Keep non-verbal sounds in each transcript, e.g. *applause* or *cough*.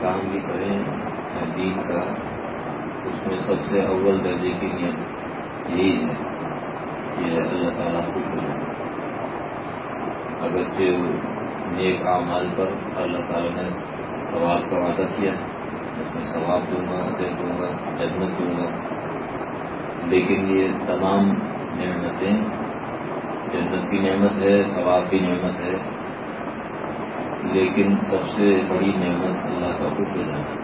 کام بھی کریں دین کا، اس میں سب سے اول درجے کی نیت یہی ہے۔ کہ اللہ تعالیٰ خوش ہو جائے۔ اگرچہ نیک اعمال پر اللہ تعالیٰ نے ثواب کا وعدہ کیا اس میں ثواب دوں گا دل دوں گا، جنت دوں گا، لیکن یہ تمام نعمتیں جنت کی نعمت ہے، ثواب کی نعمت ہے۔ لیکن سب سے بڑی نعمت اللہ کا خوش ہے جانا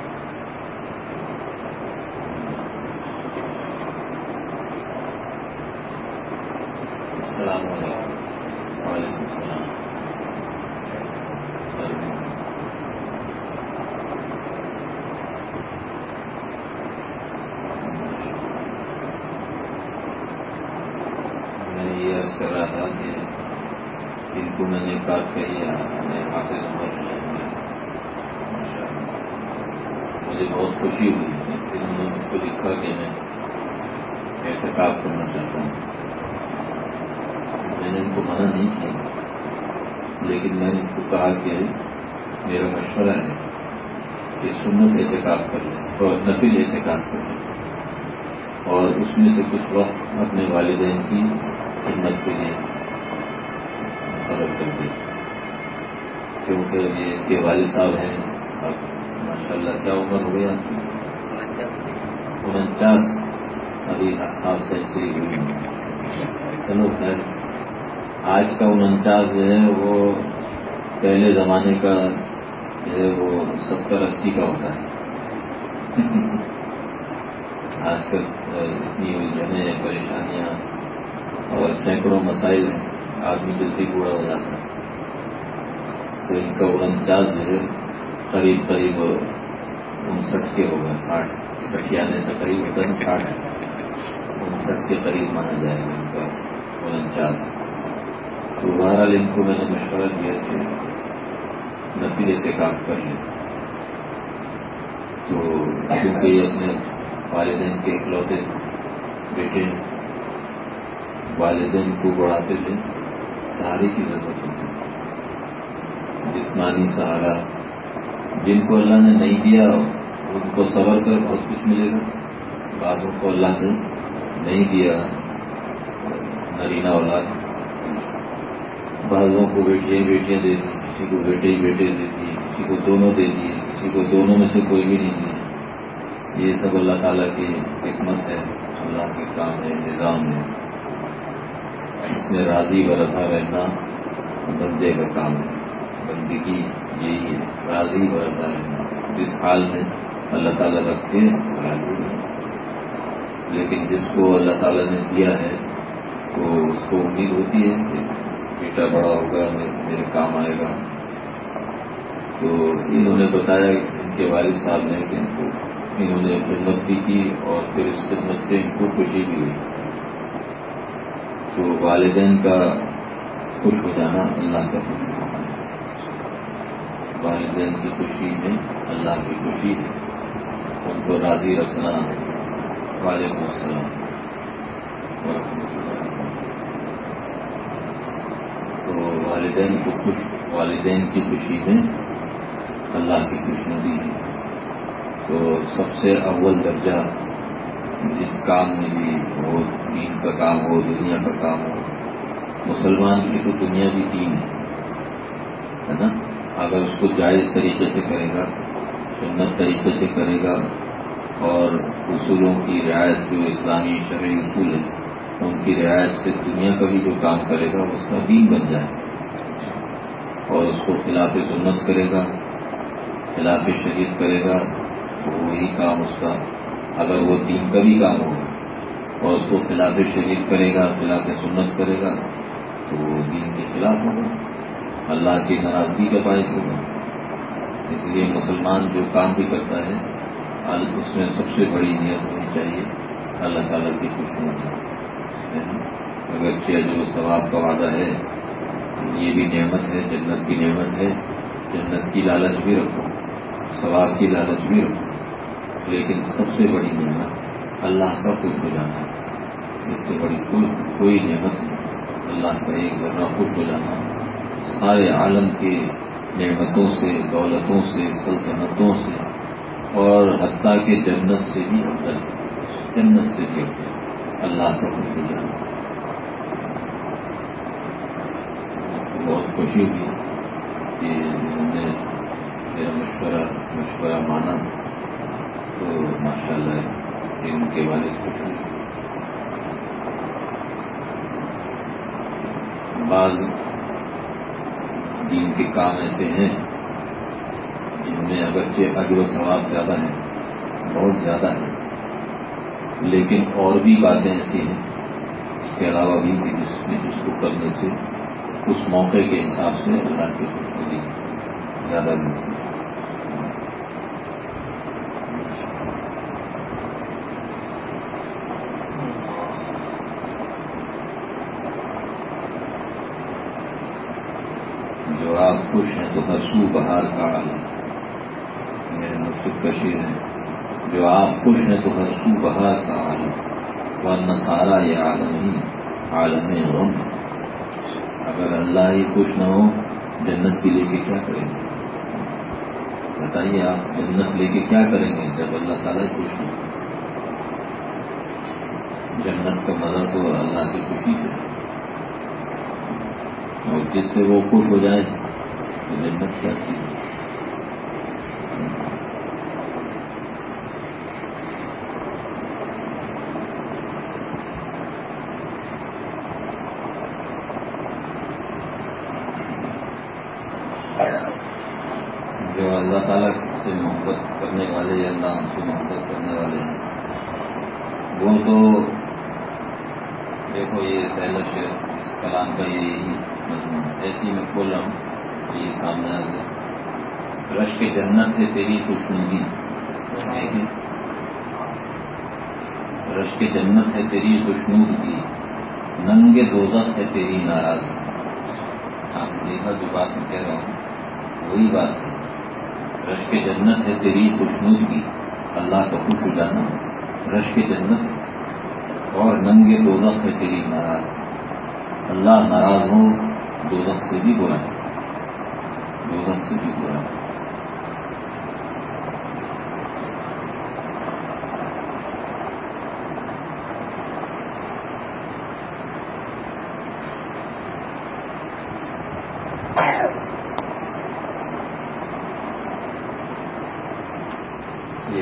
السلام علیکم وعلیکم السلام میں یہ عرض کر رہا تھا کہ ان کو میں نے بات کہی ہے میں حافظ عمر مجھے بہت خوشی ہوئی پھر انہوں نے مجھ کو لکھا کہ میں احتکاب کرنا چاہتا ہوں میں نے ان کو منع نہیں کیا لیکن میں نے ان کو کہا کہ میرا مشورہ ہے کہ سنت احتکاب کر لیں اور نفل احتکاب کر لیں اور اس میں سے کچھ وقت اپنے والدین کی خدمت کے لیے مقرر کر دیں کیونکہ یہ ان کے والد صاحب ہیں اب ماشاء اللہ کیا عمر ہو گیا۔ انچاس۔ ابھی آپ سینچری ہوئی چلو خیر۔ آج کا انچاس جو ہے وہ پہلے زمانے کا جو ہے وہ ستر اسی کا ہوتا ہے۔ آج کل اتنی الجھنیں پریشانیاں اور سینکڑوں مسائل ہیں، آدمی جلدی بوڑھا ہو جاتا ہے۔ تو ان کا انچاس جو ہے قریب قریب انسٹھ کے ہوگا ساٹھ۔ سٹھیانے سے قریب ہوتا ہے ساٹھ۔ انسٹھ کے قریب مانا جائے گا ان کا انچاس۔ تو بہرحال ان کو میں نے مشورہ دیا کہ نفل احتکاب کر لیں۔ تو کیونکہ یہ اپنے والدین کے اکلوتے بیٹے والدین کو بڑھاتے تھے سہارے کی ضرورت ہوتی جسمانی سہارا جن کو اللہ نے نہیں دیا، ان کو صبر کر، بہت کچھ ملے گا۔ بعضوں کو اللہ نے نہیں دیا، نرینا اولاد۔ بعضوں کو بیٹیاں بیٹیاں دے دی، کسی کو بیٹے ہی بیٹے دے دیے کسی کو دونوں دے دیے کسی کو دونوں میں سے کوئی بھی نہیں دیے یہ سب اللہ تعالیٰ کی حکمت ہے، اللہ کے کام ہے، نظام ہے۔ اس میں راضی و رضا رہنا بندے کا کام ہے، بندگی۔ یہی ہے، راضی و رضا جس حال میں اللہ تعالیٰ رکھے راضی رہنا لیکن جس کو اللہ تعالیٰ نے دیا ہے، تو اس کو امید ہوتی ہے کہ بیٹا بڑا ہوگا میرے کام آئے گا۔ تو انہوں نے بتایا، ان کے والد صاحب نے کہ ان کو انہوں نے خدمت بھی کی اور پھر اس خدمت سے ان کو خوشی بھی ہوئی۔ تو والدین کا خوش ہو جانا اللہ کا والدین کی خوشی میں اللہ کی خوشی ہے۔ ان کو راضی رکھنا۔ وعلیکم السلام۔ اللہ تو والدین کو خوش، والدین کی خوشی میں اللہ کی خوش ندی ہے۔ تو سب سے اول درجہ جس کام میں بھی ہو، دین کا کام ہو، دنیا کا کام ہو، مسلمان کی تو دنیا بھی دین ہے نا؟ اگر اس کو جائز طریقے سے کرے گا، سنت طریقے سے کرے گا، اور اصولوں کی رعایت جو اسلامی شرعی اصول ہے ان کی رعایت سے دنیا کا بھی جو کام کرے گا، اس کا دین بن جائے اور اس کو خلاف سنت کرے گا، خلاف شریف کرے گا، تو وہی کام اس کا، اگر وہ دین کا بھی کام ہوگا، اور اس کو خلاف شریف کرے گا، خلاف سنت کرے گا، تو وہ دین کے خلاف ہوگا۔ اللہ کی ناراضگی کا باعث ہوگا۔ اس لیے مسلمان جو کام بھی کرتا ہے اس میں سب سے بڑی نیت ہونی چاہیے، اللہ تعالیٰ کی خوش ہونا اگر جو ثواب کا وعدہ ہے، یہ بھی نعمت ہے، جنت کی نعمت ہے، جنت کی لالچ بھی رکھو، ثواب کی لالچ بھی رکھو، لیکن سب سے بڑی نعمت اللہ کا خوش ہو جانا۔ اس سے بڑی کوئی کوئی نعمت نہیں، اللہ کا ایک ذرا خوش ہو جانا۔ سارے عالم کے نعمتوں سے، دولتوں سے، سلطنتوں سے اور حتیٰ کے جنت سے بھی افضل، جنت سے بھی افضل۔ اللہ کا خوش جانا بہت خوشی ہوئی کہ انہوں نے میرا مشورہ مشورہ مانا۔ تو ماشاء اللہ ان کے والد خوش ہوئی بعض دین کے کام ایسے ہیں جن میں اگرچہ اجر و ثواب زیادہ ہے بہت زیادہ ہے لیکن اور بھی باتیں ایسی ہیں، اس کے علاوہ بھی جس میں جس کو کرنے سے، اس موقع کے حساب سے اللہ کی خوشبودی زیادہ ملتی ہے جو آپ خوش سو بہار کا عالم میرے مقصد کشیر ہے جو آپ خوش ہیں تو ہر سو بہار کا عالم، ورنہ سارا یہ عالم ہی عالم غم اگر اللہ ہی خوش نہ ہو، جنت بھی لے کے کیا کریں گے؟ بتائیے آپ، جنت لے کے کیا کریں گے جب اللہ تعالیٰ ہی خوش نہ ہو جنت کا مزہ تو اللہ کی خوشی سے اور جس سے وہ خوش ہو جائے من مدتی جنت ہے تیری خوشنودی۔ رش کے جنت ہے تیری خوشنودگی۔ ننگے دوزخ ہے تیری ناراضگی۔ آپ نے دیکھا جو بات میں کہہ رہا ہوں، وہی بات ہے۔ رش کے جنت ہے تیری خوشنودگی۔ اللہ کا خوش ہو جانا۔ رش کے جنت ہے۔ اور ننگے دوزخ ہے تیری ناراض اللہ ناراض ہو دوزخ سے بھی برا ہے۔ دوزخ سے بھی برا ہے۔ یہ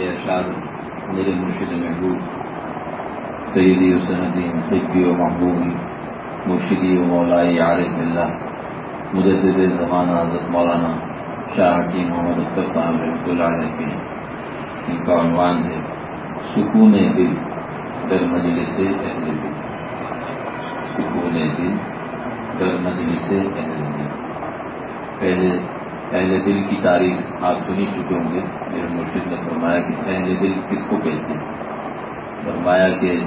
اشعار میرے مرشد محبوب، سیدی و سندی طبی و محبوبی، مرشدی و مولائی عارف اللہ مجدد زمانہ حضرت مولانا شاہ حکیم محمد اختر صاحب رحمۃ اللہ علیہ کے ان کا عنوان ہے، سکون دل در مجلس اہل دل سکون دل در مجلس اہل دل پہلے اہل دل کی تعریف آپ سنی چکے ہوں گے۔ میرے مرشد نے فرمایا کہ اہل دل کس کو کہتے ہیں؟ فرمایا کہ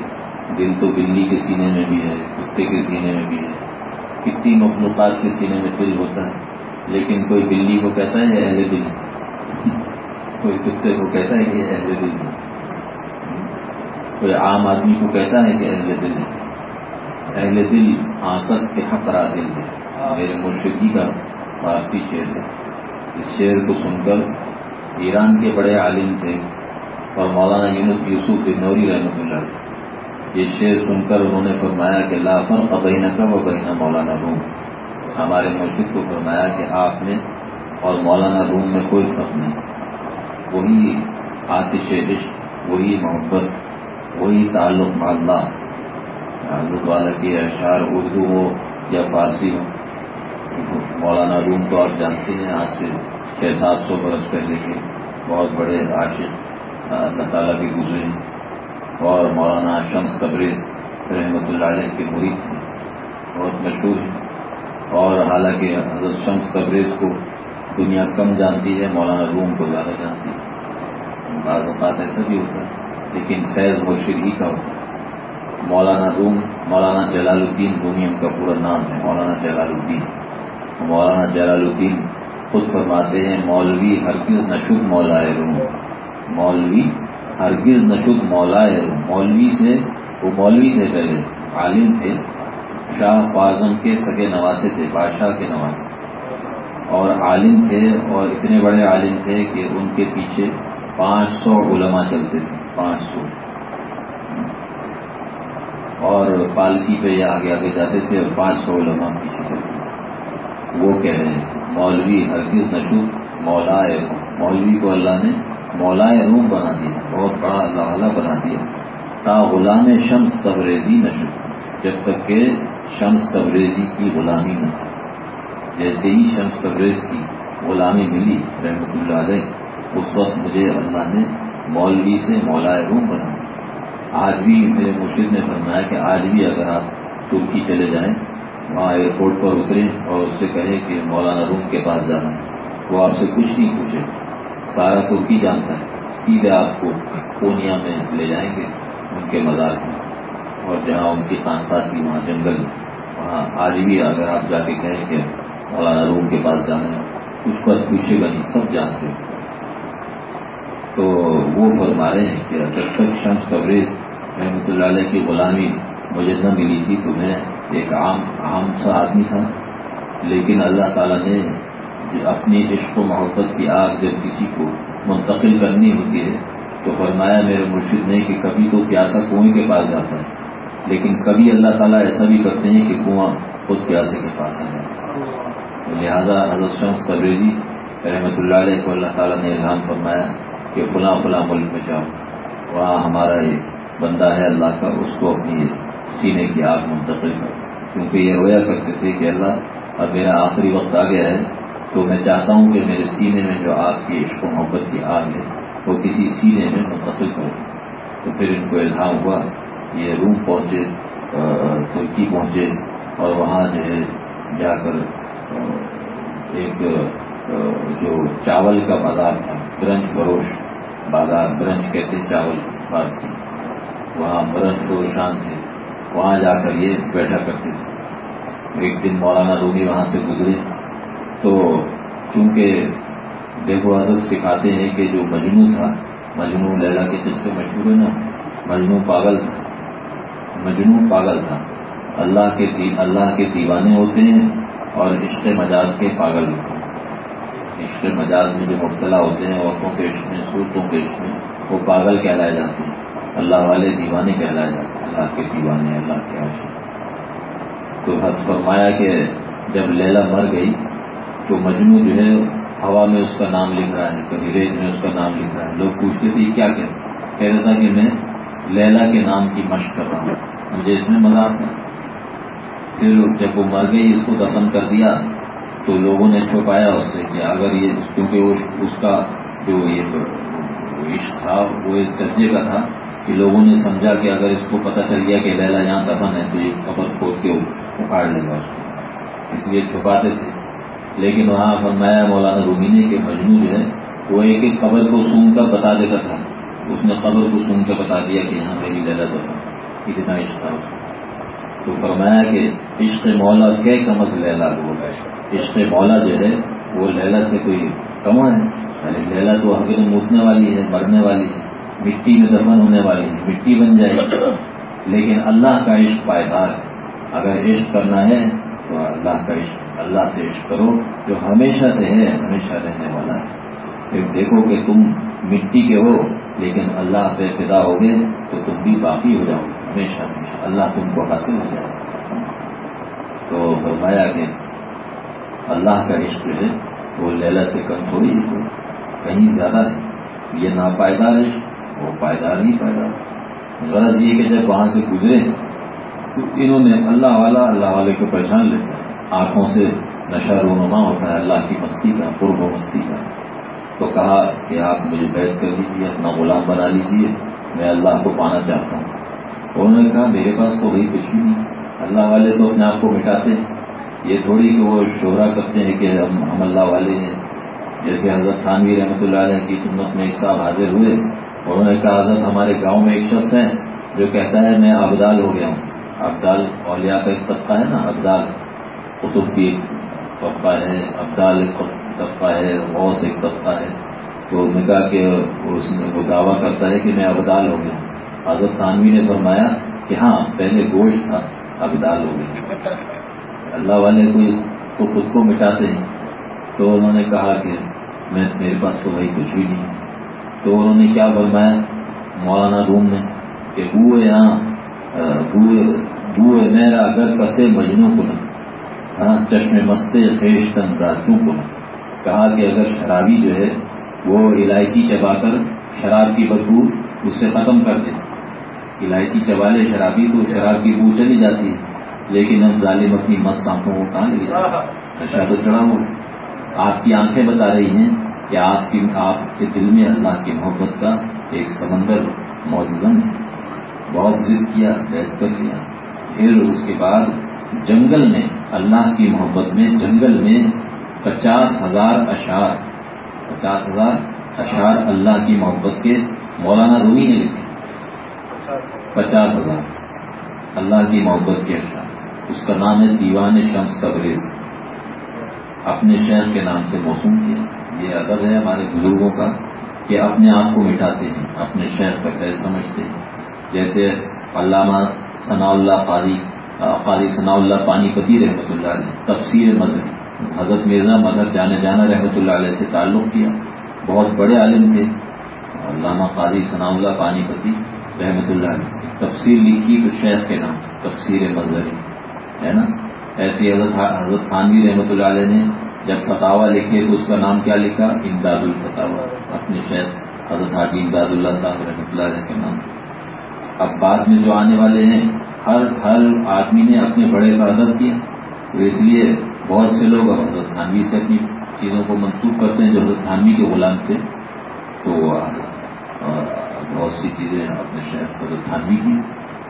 دل تو بلی کے سینے میں بھی ہے، کتے کے سینے میں بھی ہے۔ کتنی مخلوقات کے سینے میں دل ہوتا ہے۔ لیکن کوئی بلی کو کہتا ہے یہ اہل دل *laughs* کوئی کتے کو کہتا ہے کہ یہ اہل دل ہے۔ کوئی عام آدمی کو کہتا ہے کہ اہل دل ہے۔ اہل دل آکس کے حق را دل ہے میرے مرشدی جی کا فارسی شعر ہے۔ اس شعر کو سن کر ایران کے بڑے عالم تھے اور مولانا یونس یوسف نوری رحمۃ اللہ یہ شعر سن کر انہوں نے فرمایا کہ لا فرق کا و بہینہ مولانا روم۔ ہمارے مرشد کو فرمایا کہ آپ میں اور مولانا روم میں کوئی فرق نہیں۔ وہی آتش عشق، وہی محبت، وہی تعلق ماللہ حضرت والا کی اشعار اردو ہو یا فارسی ہو۔ مولانا روم تو آپ جانتے ہیں، آج سے چھ سات سو برس پہلے کے بہت بڑے عاشق اللہ تعالیٰ کے گزرے اور مولانا شمس قبریز رحمۃ اللہ علیہ کے مرید تھے بہت مشہور ہیں۔ اور حالانکہ حضرت شمس قبریز کو دنیا کم جانتی ہے، مولانا روم کو زیادہ جانتی ہے۔ بعض اوقات ایسا بھی ہوتا ہے، لیکن فیض مرشد ہی کا ہوتا ہے۔ مولانا روم، مولانا جلال الدین رومی ان کا پورا نام ہے، مولانا جلال الدین۔ مولانا جلال الدین خود فرماتے ہیں، مولوی ہرگز نشد مولا روم۔ مولوی ہرگز نشد مولا روم۔ مولوی سے، وہ مولوی تھے پہلے عالم تھے۔ شاہ اعظم کے سگے نواسے تھے، بادشاہ کے نواسے۔ اور عالم تھے اور اتنے بڑے عالم تھے کہ ان کے پیچھے پانچ سو علماء چلتے تھے۔ پانچ سو۔ اور پالکی پہ یہ آگے آگے جاتے تھے اور پانچ سو علماء پیچھے چلتے تھے۔ وہ کہہ رہے ہیں، مولوی ہرگز نشو مولا مولوی کو اللہ نے مولا روم بنا دیا، بہت بڑا اللہ والا بنا دیا۔ تا غلام شمس تبریزی نشو جب تک کہ شمس تبریزی کی غلامی نہ تھی۔ جیسے ہی شمس تبریز کی غلامی ملی رحمت اللہ علیہ، اس وقت مجھے اللہ نے مولوی سے مولا روم بنا آج بھی میرے مرشد نے فرمایا کہ آج بھی اگر آپ ترکی چلے جائیں وہاں ایئرپورٹ پر اتریں اور اس سے کہیں کہ مولانا روم کے پاس جانا ہے۔ وہ آپ سے کچھ نہیں پوچھے۔ سارا ترکی جانتا ہے۔ سیدھے آپ کو پونیا میں لے جائیں گے۔ ان کے مزار میں اور جہاں ان کی خانقاہ تھی، وہاں جنگل وہاں آج بھی اگر آپ جا کے کہیں کہ مولانا روم کے پاس جانا ہے، کچھ پر پوچھے گا نہیں، سب جانتے تو وہ فرما رہے ہیں کہ جب تک شمس کوریج رحمۃ اللہ علیہ کی غلامی مجھے نہ ملی تھی تو میں ایک عام عام سا آدمی تھا۔ لیکن اللہ تعالیٰ نے اپنی عشق و محبت کی آگ جب کسی کو منتقل کرنی ہوتی ہے، تو فرمایا میرے مرشد نے کہ کبھی تو پیاسا کنویں کے پاس جاتا ہے۔ لیکن کبھی اللہ تعالیٰ ایسا بھی کرتے ہیں کہ کنواں خود پیاسے کے پاس آ جائے۔ تو لہٰذا حضرت شمس تبریزی رحمۃ اللہ علیہ کو اللہ تعالیٰ نے اعلان فرمایا کہ فلاں فلاں ملک میں جاؤ۔ وہاں ہمارا ایک بندہ ہے، اللہ کا، اس کو اپنی سینے کی آگ منتقل کر کیونکہ یہ رویا کرتے تھے کہ اللہ اب میرا آخری وقت آ گیا ہے، تو میں چاہتا ہوں کہ میرے سینے میں جو آگ کی عشق و محبت کی آگ ہے، وہ کسی سینے میں منتقل کرو تو پھر ان کو الہام ہوا، یہ روم پہنچے ترکی پہنچے، اور وہاں جو ہے جا کر ایک جو چاول کا بازار تھا برنج بروش بازار برنج کہتے چاول فارسی وہاں برنج فروشان تھے۔ وہاں جا کر یہ بیٹھا کرتے تھے۔ ایک دن مولانا رومی وہاں سے گزرے۔ تو چونکہ دیکھو حضرت سکھاتے ہیں کہ جو مجنو تھا مجنو لیلا کے جس سے مشہور ہے نا مجنو پاگل تھا۔ مجنو پاگل تھا۔ اللہ کے اللہ کے دیوانے ہوتے ہیں اور عشق مجاز کے پاگل ہوتے ہیں۔ عشق مجاز میں جو مبتلا ہوتے ہیں، عورتوں کے عشق میں صورتوں کے عشق میں، وہ پاگل کہلائے جاتے ہیں۔ اللہ والے دیوانے کہلائے جاتے ہیں، اللہ کے دیوانے، اللہ کے عاشق تو حد فرمایا کہ جب لیلا مر گئی، تو مجنو جو ہے، ہوا میں اس کا نام لکھ رہا ہے کبھی ریت میں اس کا نام لکھ رہا ہے۔ لوگ پوچھتے تھے کیا کہ کہہ رہا تھا کہ میں لیلا کے نام کی مشق کر رہا ہوں۔ مجھے اس میں مزہ آتا پھر جب وہ مر گئی، اس کو دفن کر دیا، تو لوگوں نے چھپایا اس سے کہ اگر یہ، کیونکہ اس کا جو یہ عشق تھا، وہ اس درجے کا تھا کہ لوگوں نے سمجھا کہ اگر اس کو پتہ چل گیا کہ لیلا یہاں دفن ہے، تو یہ قبر کھود کے اکاڑ لے گا اس کو۔ اس لیے چھپاتے تھے۔ لیکن وہاں فرمایا مولانا رومی نے کہ مجنو جو ہے، وہ ایک ایک قبر کو سون کر بتا دیتا تھا۔ اس نے قبر کو سون کر بتا دیا کہ یہاں میری لیلا دفن کتنا عشق تھا اس کو۔ تو فرمایا کہ عشق مولا کے کمت لیلا بول عشق مولا جو ہے، وہ لیلا سے کوئی کم ہے۔ یعنی لیلا تو حقیقت موتنے والی ہے، مرنے والی ہے۔ مٹی میں دفن ہونے والی مٹی بن جائے گی۔ لیکن اللہ کا عشق پائیدار ہے۔ اگر عشق کرنا ہے تو اللہ کا عشق، اللہ سے عشق کرو جو ہمیشہ سے ہے، ہمیشہ رہنے والا ہے۔ پھر دیکھو کہ تم مٹی کے ہو، لیکن اللہ پہ فدا ہو گئے تو تم بھی باقی ہو جاؤ، ہمیشہ ہمیشہ۔ اللہ تم کو حاصل ہو جائے۔ تو فرمایا کہ اللہ کا عشق جو ہے، وہ لیلا سے کم تھوڑی ہے۔ کہیں زیادہ ہے یہ ناپائیدار عشق وہ پائیدار نہیں پائیدار غرض یہ کہ جب وہاں سے گزرے، تو انہوں نے اللہ والا، اللہ والے کو پہچان لیتے آنکھوں سے نشہ رونما ہوتا ہے، اللہ کی مستی کا، قرب و مستی کا۔ تو کہا کہ آپ مجھے بیت کر لیجیے اپنا غلام بنا لیجیے میں اللہ کو پانا چاہتا ہوں۔ انہوں نے کہا، میرے پاس تو وہی کچھ بھی نہیں۔ اللہ والے تو اپنے آپ کو مٹاتے ہیں۔ یہ تھوڑی کہ وہ شہرا کرتے ہیں کہ ہم ہم اللہ والے ہیں۔ جیسے حضرت خانوی رحمۃ اللہ علیہ کی خدمت میں ایک صاحب حاضر ہوئے انہوں نے کہا، حضرت ہمارے گاؤں میں ایک شخص ہے جو کہتا ہے، میں ابدال ہو گیا ہوں۔ ابدال اولیاء کا ایک طبقہ ہے نا، ابدال قطب کی ایک طبقہ ہے، ابدال ایک طبقہ ہے، غوث ایک طبقہ ہے۔ تو انہوں نے کہا کہ اس میں وہ دعویٰ کرتا ہے کہ میں ابدال ہو گیا ہوں۔ حضرت خانوی نے فرمایا کہ ہاں پہلے گوشت تھا، ابدال ہو گیا۔ اللہ والے کوئی تو خود کو مٹاتے ہیں۔ تو انہوں نے کہا کہ میں، میرے پاس تو وہی کچھ بھی نہیں۔ تو انہوں نے کیا فرمایا؟ مولانا روم نے کہ بوئے یہاں بوئے میرا اگر کسے مجنو کو ہاں چشمے مستے خیش تن راجو کو کہا کہ اگر شرابی جو ہے وہ الائچی چبا کر شراب کی بدبو اس سے ختم کر دے۔ الائچی چبا لے شرابی تو شراب کی بو چلی جاتی ہے۔ لیکن اب ظالم اپنی مست آنکھوں کو کہاں لے جاتا نشا تو چڑھا ہو آپ کی آنکھیں بتا رہی ہیں۔ کہ آپ کی آپ کے دل میں اللہ کی محبت کا ایک سمندر موجود ہے؟ بہت ضد کیا بیٹھ کر لیا۔ پھر اس کے بعد جنگل میں، اللہ کی محبت میں، جنگل میں پچاس ہزار اشعار، پچاس ہزار اشعار اللہ کی محبت کے مولانا رومی نے لکھے۔ پچاس ہزار۔ اللہ کی محبت کے اشعار۔ اس کا نام ہے دیوان شمس تبریز۔ اپنے شہر کے نام سے موسوم کیا۔ یہ ادب ہے ہمارے بزرگوں کا کہ اپنے آپ کو مٹاتے ہیں، اپنے شہر کا خیر سمجھتے ہیں۔ جیسے علامہ ثناء اللہ قاری قاری ثناء اللہ پانی پتی رحمۃ اللہ علیہ، تفسیر مذہبی حضرت مرزا مذہب جانے جانا رحمۃ اللہ علیہ سے تعلق کیا۔ بہت بڑے عالم تھے۔ علامہ قاری ثناء اللہ پانی پتی رحمۃ اللہ علیہ۔ تفسیر لکھی تو شیخ کے نام، تفسیر مذہبی ہے نا؟ ایسی حضرت حضرت خانوی رحمۃ اللہ علیہ نے جب فتوا لکھے تو اس کا نام کیا لکھا؟ امداد الفتوا اپنے شیخ حضرت حاجی امداد اللہ صاحب رحمۃ اللہ علیہ کے نام اب بعد میں جو آنے والے ہیں، ہر ہر آدمی نے اپنے بڑے کا ادب کیا۔ تو اس لیے بہت سے لوگ اب حضرت خانوی سے اپنی چیزوں کو منسوخ کرتے ہیں جو حضرت خانوی کے غلام تھے۔ تو بہت سی چیزیں اپنے شہر حضرت خانوی کی۔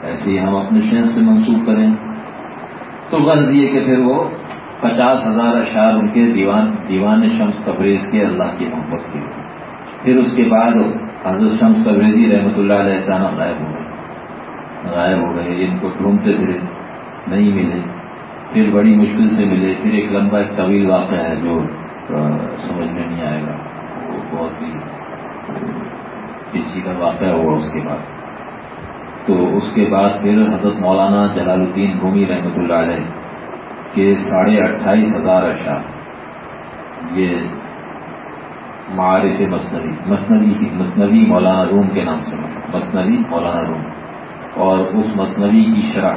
ایسے ہی ہم اپنے شہر سے منسوخ کریں۔ تو غرض یہ کہ پھر وہ پچاس ہزار اشعار ان کے دیوان دیوان شمس تبریز کے اللہ کی محبت کی پھر اس کے بعد حضرت شمس تبریزی رحمۃ اللہ علیہ اچانک غائب ہو گئے۔ غائب ہو گئے، ان کو ڈھونڈتے پھرے، نہیں ملے۔ پھر بڑی مشکل سے ملے۔ پھر ایک لمبا، ایک طویل واقعہ ہے جو سمجھ میں نہیں آئے گا۔ وہ بہت ہی پیچیدہ واقعہ ہوا اس کے بعد۔ تو اس کے بعد پھر حضرت مولانا جلال الدین بھومی رحمۃ اللہ علیہ کے ساڑھے اٹھائیس ہزار اشعار یہ معارف مصنوی مصنوی کی مصنوی مولانا روم کے نام سے مصنوی مولانا روم۔ اور اس مصنوی کی شرح،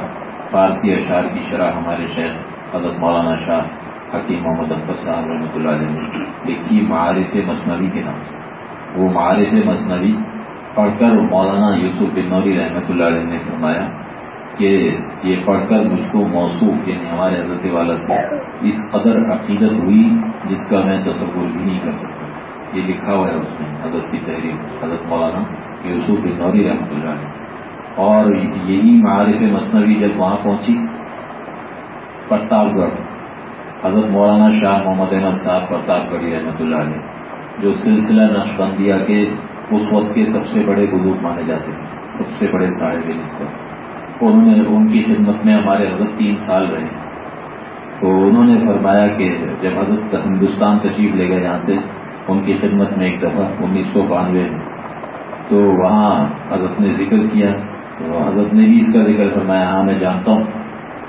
فارسی اشعار کی شرح ہمارے شہر حضرت مولانا شاہ حکیم محمد اختر صاحب رحمۃ اللہ علیہ نے لکھی معارف مصنوی کے نام سے۔ وہ معارف مصنوی پڑھ کر مولانا یوسف بن نوری رحمۃ اللہ علیہ نے فرمایا کہ یہ پڑھ کر مجھ کو موصوف یعنی ہمارے حضرت والا سے اس قدر عقیدت ہوئی جس کا میں تصور بھی نہیں کر سکتا۔ یہ لکھا ہوا ہے اس میں، حضرت کی تحریر، حضرت مولانا یوسف بن نوری رحمۃ اللہ علیہ۔ اور یہی معارف مصنوعی جب وہاں پہنچی پرتاپ گڑھ حضرت مولانا شاہ محمد احمد صاحب پرتاپ گڑھی رحمۃ اللہ علیہ، جو سلسلہ نقش بندیا کے اس وقت کے سب سے بڑے بزرگ مانے جاتے تھے، سب سے بڑے صاحب اس پر انہوں نے ان کی خدمت میں ہمارے حضرت تین سال رہے۔ تو انہوں نے فرمایا کہ جب حضرت ہندوستان تشریف لے گئے یہاں سے، ان کی خدمت میں ایک دفعہ، انیس سو بانوے میں۔ تو وہاں حضرت نے ذکر کیا، تو حضرت نے بھی اس کا ذکر فرمایا ہاں میں جانتا ہوں۔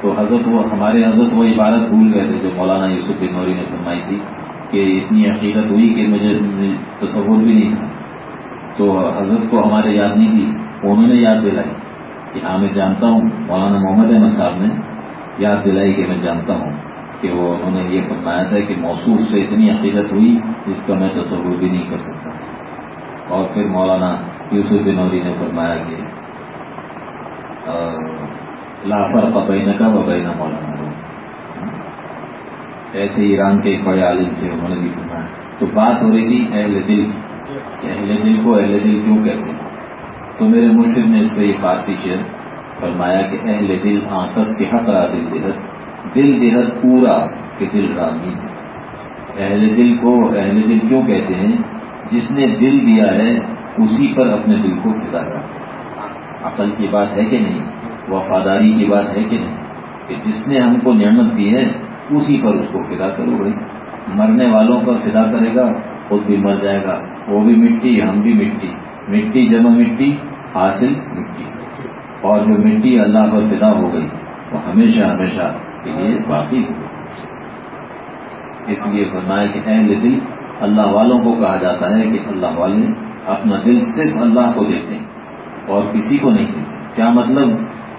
تو حضرت وہ، ہمارے حضرت وہ عبارت بھول گئے تھے جو مولانا یوسف بن نوری نے فرمائی تھی کہ اتنی حقیقت ہوئی کہ مجھے تصور بھی نہیں تھا۔ تو حضرت کو ہمارے یاد نہیں تھی، انہوں نے یاد دلائی۔ کہ ہاں میں جانتا ہوں، مولانا محمد احمد صاحب نے یاد دلائی کہ میں جانتا ہوں کہ وہ انہوں نے یہ فرمایا تھا کہ موصوف سے اتنی حقیقت ہوئی جس کا میں تصور بھی نہیں کر سکتا۔ اور پھر مولانا یوسف بن نوری نے فرمایا کہ لافر قبین کا وبین مولانا۔ ایسے ایران کے ایک بڑے عالم تھے، انہوں نے بھی فرمایا۔ تو بات ہو رہی تھی اہل دل کہ اہل دل کو اہل دل کیوں کہتے ہیں؟ تو میرے مرشد نے اس پہ یہ فارسی شعر فرمایا کہ اہل دل آکس کے حق را دل دہت دل دہت پورا کہ دل رامی اہل دل کو اہل دل کیوں کہتے ہیں؟ جس نے دل دیا ہے، اسی پر اپنے دل کو فدا کر۔ عقل کی بات ہے کہ نہیں؟ وفاداری کی بات ہے کہ نہیں؟ کہ جس نے ہم کو نعمت دی ہے، اسی پر اس کو فدا کرو بھائی۔ مرنے والوں پر فدا کرے گا، خود بھی مر جائے گا، وہ بھی مٹی، ہم بھی مٹی۔ مٹی جمع مٹی، حاصل مٹی۔ اور جو مٹی اللہ پر فدا ہو گئی، وہ ہمیشہ ہمیشہ کے لیے باقی ہو اس لیے فرمایا کہ اہل دل، اللہ والوں کو کہا جاتا ہے کہ اللہ والے اپنا دل صرف اللہ کو دیتے ہیں اور کسی کو نہیں دیتے۔ کیا مطلب؟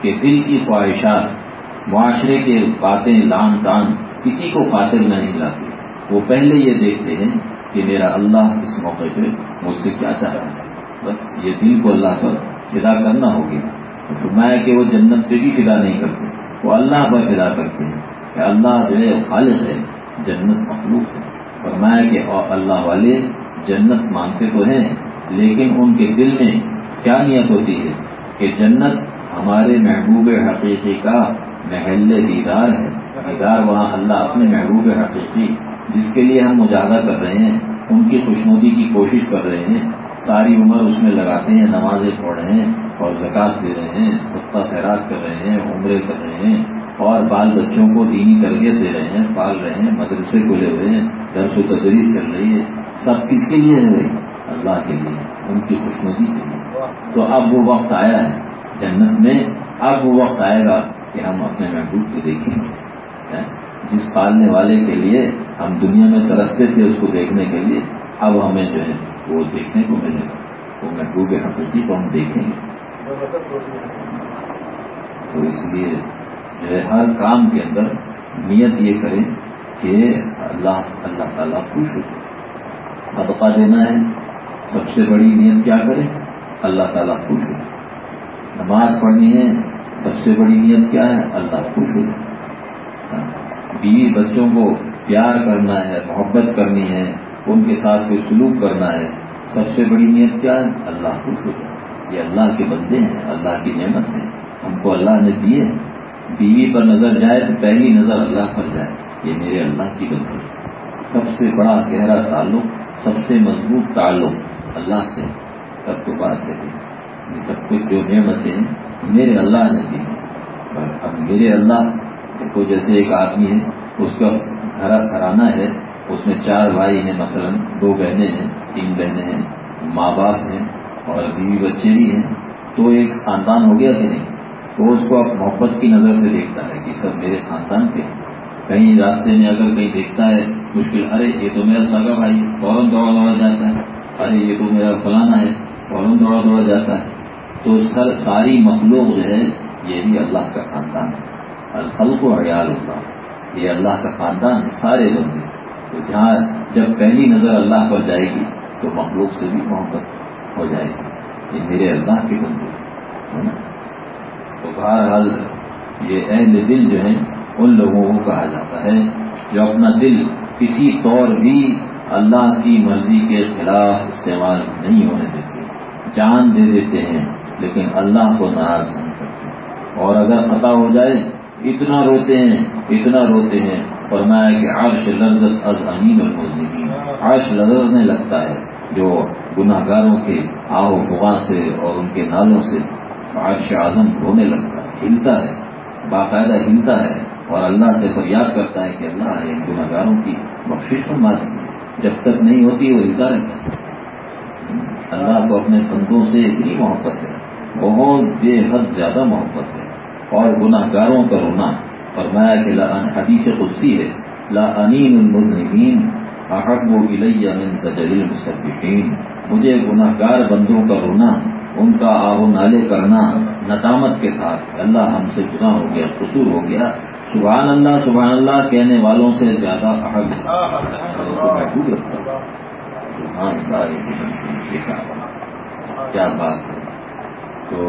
کہ دل کی خواہشات، معاشرے کے باتیں لان تان کسی کو قاتل نہیں لاتے وہ پہلے یہ دیکھتے ہیں کہ میرا اللہ اس موقع پہ مجھ سے کیا چاہ رہا ہے۔ بس یہ دل کو اللہ پر فدا کرنا ہوگی۔ فرمایا کہ وہ جنت پہ بھی فدا نہیں کرتے، وہ اللہ پر فدا کرتے ہیں۔ کہ اللہ جو ہے خالص ہے، جنت مخلوق ہے۔ فرمایا کہ اللہ والے جنت مانگتے تو ہیں، لیکن ان کے دل میں کیا نیت ہوتی ہے؟ کہ جنت ہمارے محبوب حقیقی کا محل دیدار ہے۔ دیدار وہاں اللہ اپنے محبوب حقیقی، جس کے لیے ہم مجاہدہ کر رہے ہیں، ان کی خوشنودی کی کوشش کر رہے ہیں۔ ساری عمر اس میں لگاتے ہیں، نمازیں پڑھ رہے ہیں اور زکات دے رہے ہیں ستا خیرات کر رہے ہیں، عمرے کر رہے ہیں اور بال بچوں کو دینی تربیت دے رہے ہیں، پال رہے ہیں، مدرسے کھلے ہوئے ہیں، درس و تدریس چل رہی ہے۔ سب کس کے لیے ہے اللہ کے لیے، ان کی خوشنودی کے لیے۔ تو اب وہ وقت آیا ہے جنت میں، اب وہ وقت آئے گا کہ ہم اپنے محبوب کو دیکھیں۔ گے جس پالنے والے کے لیے ہم دنیا میں ترستے تھے اس کو دیکھنے کے لیے۔ اب ہمیں جو ہے وہ دیکھنے کو ملے گا۔ وہ محبوب حقیقی کو ہم دیکھیں گے۔ تو اس لیے جو ہے ہر کام کے اندر نیت یہ کرے کہ اللہ اللہ تعالیٰ خوش ہو صدقہ دینا ہے۔ سب سے بڑی نیت کیا کرے اللہ تعالیٰ خوش ہو نماز پڑھنی ہے۔ سب سے بڑی نیت کیا ہے؟ اللہ خوش ہو ہاں۔ بیوی بچوں کو پیار کرنا ہے، محبت کرنی ہے۔ ان کے ساتھ کوئی سلوک کرنا ہے، سب سے بڑی نیت کیا ہے؟ اللہ خوش ہو جائے۔ یہ اللہ کے بندے ہیں، اللہ کی نعمت ہے ہم کو اللہ نے دیے ہیں۔ بیوی پر نظر جائے تو پہلی نظر اللہ پر جائے۔ یہ میرے اللہ کی بندی ہے سب سے بڑا گہرا تعلق، سب سے مضبوط تعلق اللہ سے سب کو بات ہے۔ یہ سب کچھ جو نعمتیں ہیں میرے اللہ نے دی اب میرے اللہ کو جیسے ایک آدمی ہے، اس کا گھر گھرانا ہے۔ اس میں چار بھائی ہیں، مثلا دو بہنیں ہیں، تین بہنیں ہیں، ماں باپ ہیں اور بیوی بچے بھی ہیں۔ تو ایک خاندان ہو گیا کہ نہیں؟ تو اس کو اب محبت کی نظر سے دیکھتا ہے کہ سب میرے خاندان کے کہیں راستے میں اگر کہیں دیکھتا ہے مشکل، ارے یہ تو میرا سگا بھائی ہے، فوراً دوڑا دوڑا جاتا ہے۔ ارے یہ تو میرا فلانا ہے، فوراً دوڑا دوڑا جاتا ہے۔ تو سر ساری مخلوق جو ہے، یہ بھی اللہ کا خاندان ہے۔ الخلق و حیال ہوتا یہ اللہ کا خاندان ہے، سارے بندے۔ تو جہاں جب پہلی نظر اللہ پر جائے گی تو مخلوق سے بھی محبت ہو جائے گی۔ یہ میرے اللہ کے بندے ہے نا؟ تو بہرحال یہ اہل دل جو ہے ان لوگوں کو کہا جاتا ہے جو اپنا دل کسی طور بھی اللہ کی مرضی کے خلاف استعمال نہیں ہونے دیتے۔ جان دے دیتے ہیں، لیکن اللہ کو ناراض نہیں کرتے۔ اور اگر خطا ہو جائے، اتنا روتے ہیں، اتنا روتے ہیں فرمایا کہ عرش لرزت از امین المزمین عرش لرزنے لگتا ہے جو گناہ گاروں کے آہو بغا سے اور ان کے نالوں سے عرش اعظم رونے لگتا ہے۔ ہلتا ہے، باقاعدہ ہلتا ہے اور اللہ سے فریاد کرتا ہے کہ اللہ ہے گناہ گاروں کی بخشش فرما دیں جب تک نہیں ہوتی وہ ہلتا رہتا ہے۔ اللہ کو اپنے بندوں سے اتنی محبت ہے، بہت بے حد زیادہ محبت ہے اور گناہ گاروں کا رونا فرمایا کہ حدیث قدسی ہے. لا انین المذنبین، احب الیہ من سجل المصدقین. مجھے گناہ گار بندوں کا رونا، ان کا آہو نالے کرنا نتامت کے ساتھ اللہ ہم سے جدا ہو گیا، قصور ہو گیا. سبحان اللہ سبحان اللہ، کہنے والوں سے زیادہ احب. محبوب رکھتا سبحان اللہ کیا بات ہے. تو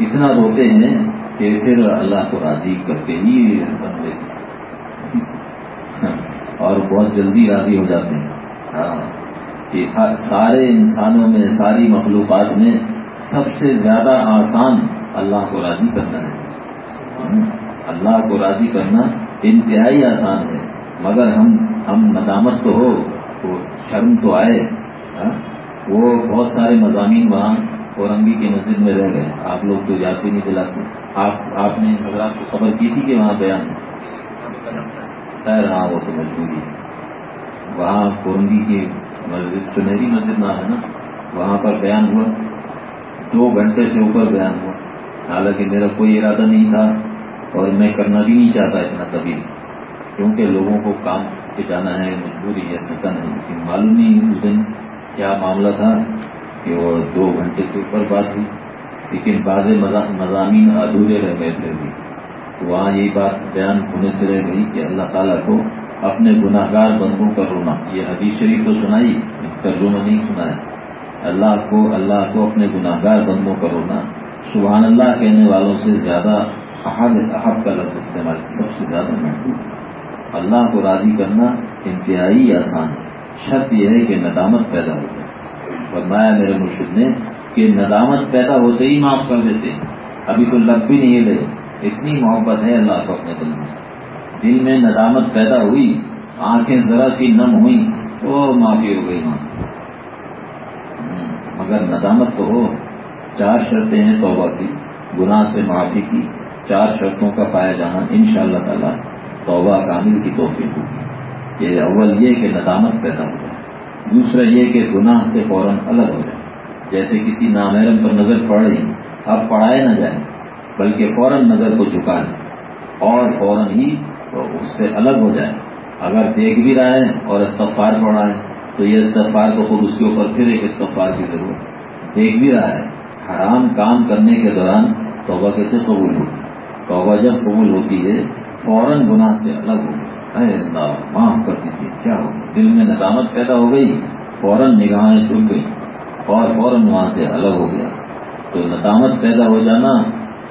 اتنا روتے ہیں کہ پھر اللہ کو راضی کر کے ہی بندے۔ اور بہت جلدی راضی ہو جاتے ہیں۔ ہاں کہ سارے انسانوں میں، ساری مخلوقات میں سب سے زیادہ آسان اللہ کو راضی کرنا ہے۔ ہاں، اللہ کو راضی کرنا انتہائی آسان ہے۔ مگر ہم ہم ندامت تو ہو تو شرم تو آئے۔ ہاں، وہ بہت سارے مضامین وہاں اورنگی کی مسجد میں رہ گئے۔ آپ لوگ تو جاتے نہیں دلاتے۔ آپ آپ نے حضرات کو خبر کی تھی کہ وہاں بیان خیر ہاں وہ تو مجبوری ہے۔ وہاں کورنگی کی مسجد، سنہری مسجد نہ ہے نا؟ وہاں پر بیان ہوا۔ دو گھنٹے سے اوپر بیان ہوا۔ حالانکہ میرا کوئی ارادہ نہیں تھا اور میں کرنا بھی نہیں چاہتا اتنا کبھی کیونکہ لوگوں کو کام پہ جانا ہے، مجبوری ہے تھکن ہے لیکن معلوم نہیں اس دن کیا معاملہ تھا کہ وہ دو گھنٹے سے اوپر بات ہوئی۔ لیکن بعض مضامین ادھورے رہ گئے پھر بھی۔ تو وہاں یہی بات بیان ہونے سے رہ گئی کہ اللہ تعالیٰ کو اپنے گناہ گار بندوں کا رونا۔ یہ حدیث شریف تو سنائی ترجمہ نہیں سنا ہے اللہ کو اللہ کو اپنے گناہ گار بندوں کا رونا۔ سبحان اللہ کہنے والوں سے زیادہ احد، احب کا لفظ استعمال سب سے زیادہ محبوب۔ اللہ کو راضی کرنا انتہائی آسان ہے۔ شرط یہ ہے کہ ندامت پیدا ہو جائے۔ فرمایا میرے مرشد نے کہ ندامت پیدا ہوتے ہی معاف کر دیتے ابھی تو لگ بھی نہیں لے اتنی محبت ہے اللہ کو اپنے دل میں۔ دل میں ندامت پیدا ہوئی، آنکھیں ذرا سی نم ہوئی تو معافی ہو گئی وہاں۔ مگر ندامت تو ہو۔ چار شرطیں ہیں توبہ کی۔ گناہ سے معافی کی۔ چار شرطوں کا پایا جانا ان شاء اللہ تعالیٰ توبہ کامل کی توفیق۔ ہوگی کہ اول یہ کہ ندامت پیدا ہو جائے۔ دوسرا یہ کہ گناہ سے فوراً الگ ہو جائے۔ جیسے کسی نامحرم پر نظر پڑ رہی اب پڑھائے نہ جائیں، بلکہ فوراً نظر کو جھکا لیں۔ اور فوراً ہی اس سے الگ ہو جائے اگر دیکھ بھی رہا ہے اور استفار پڑھ رہا ہے تو یہ استفار کو خود اس کے اوپر پھر ایک استفار کی ضرورت دیکھ بھی رہا ہے، حرام کام کرنے کے دوران توبہ کیسے قبول ہوگی توبہ جب قبول ہوتی ہے، فوراً گناہ سے الگ ہو اے اللہ، معاف کر دیجیے کیا ہو دل میں ندامت پیدا ہو گئی، فوراً نگاہیں چپ گئی اور فوراً وہاں سے الگ ہو گیا۔ تو ندامت پیدا ہو جانا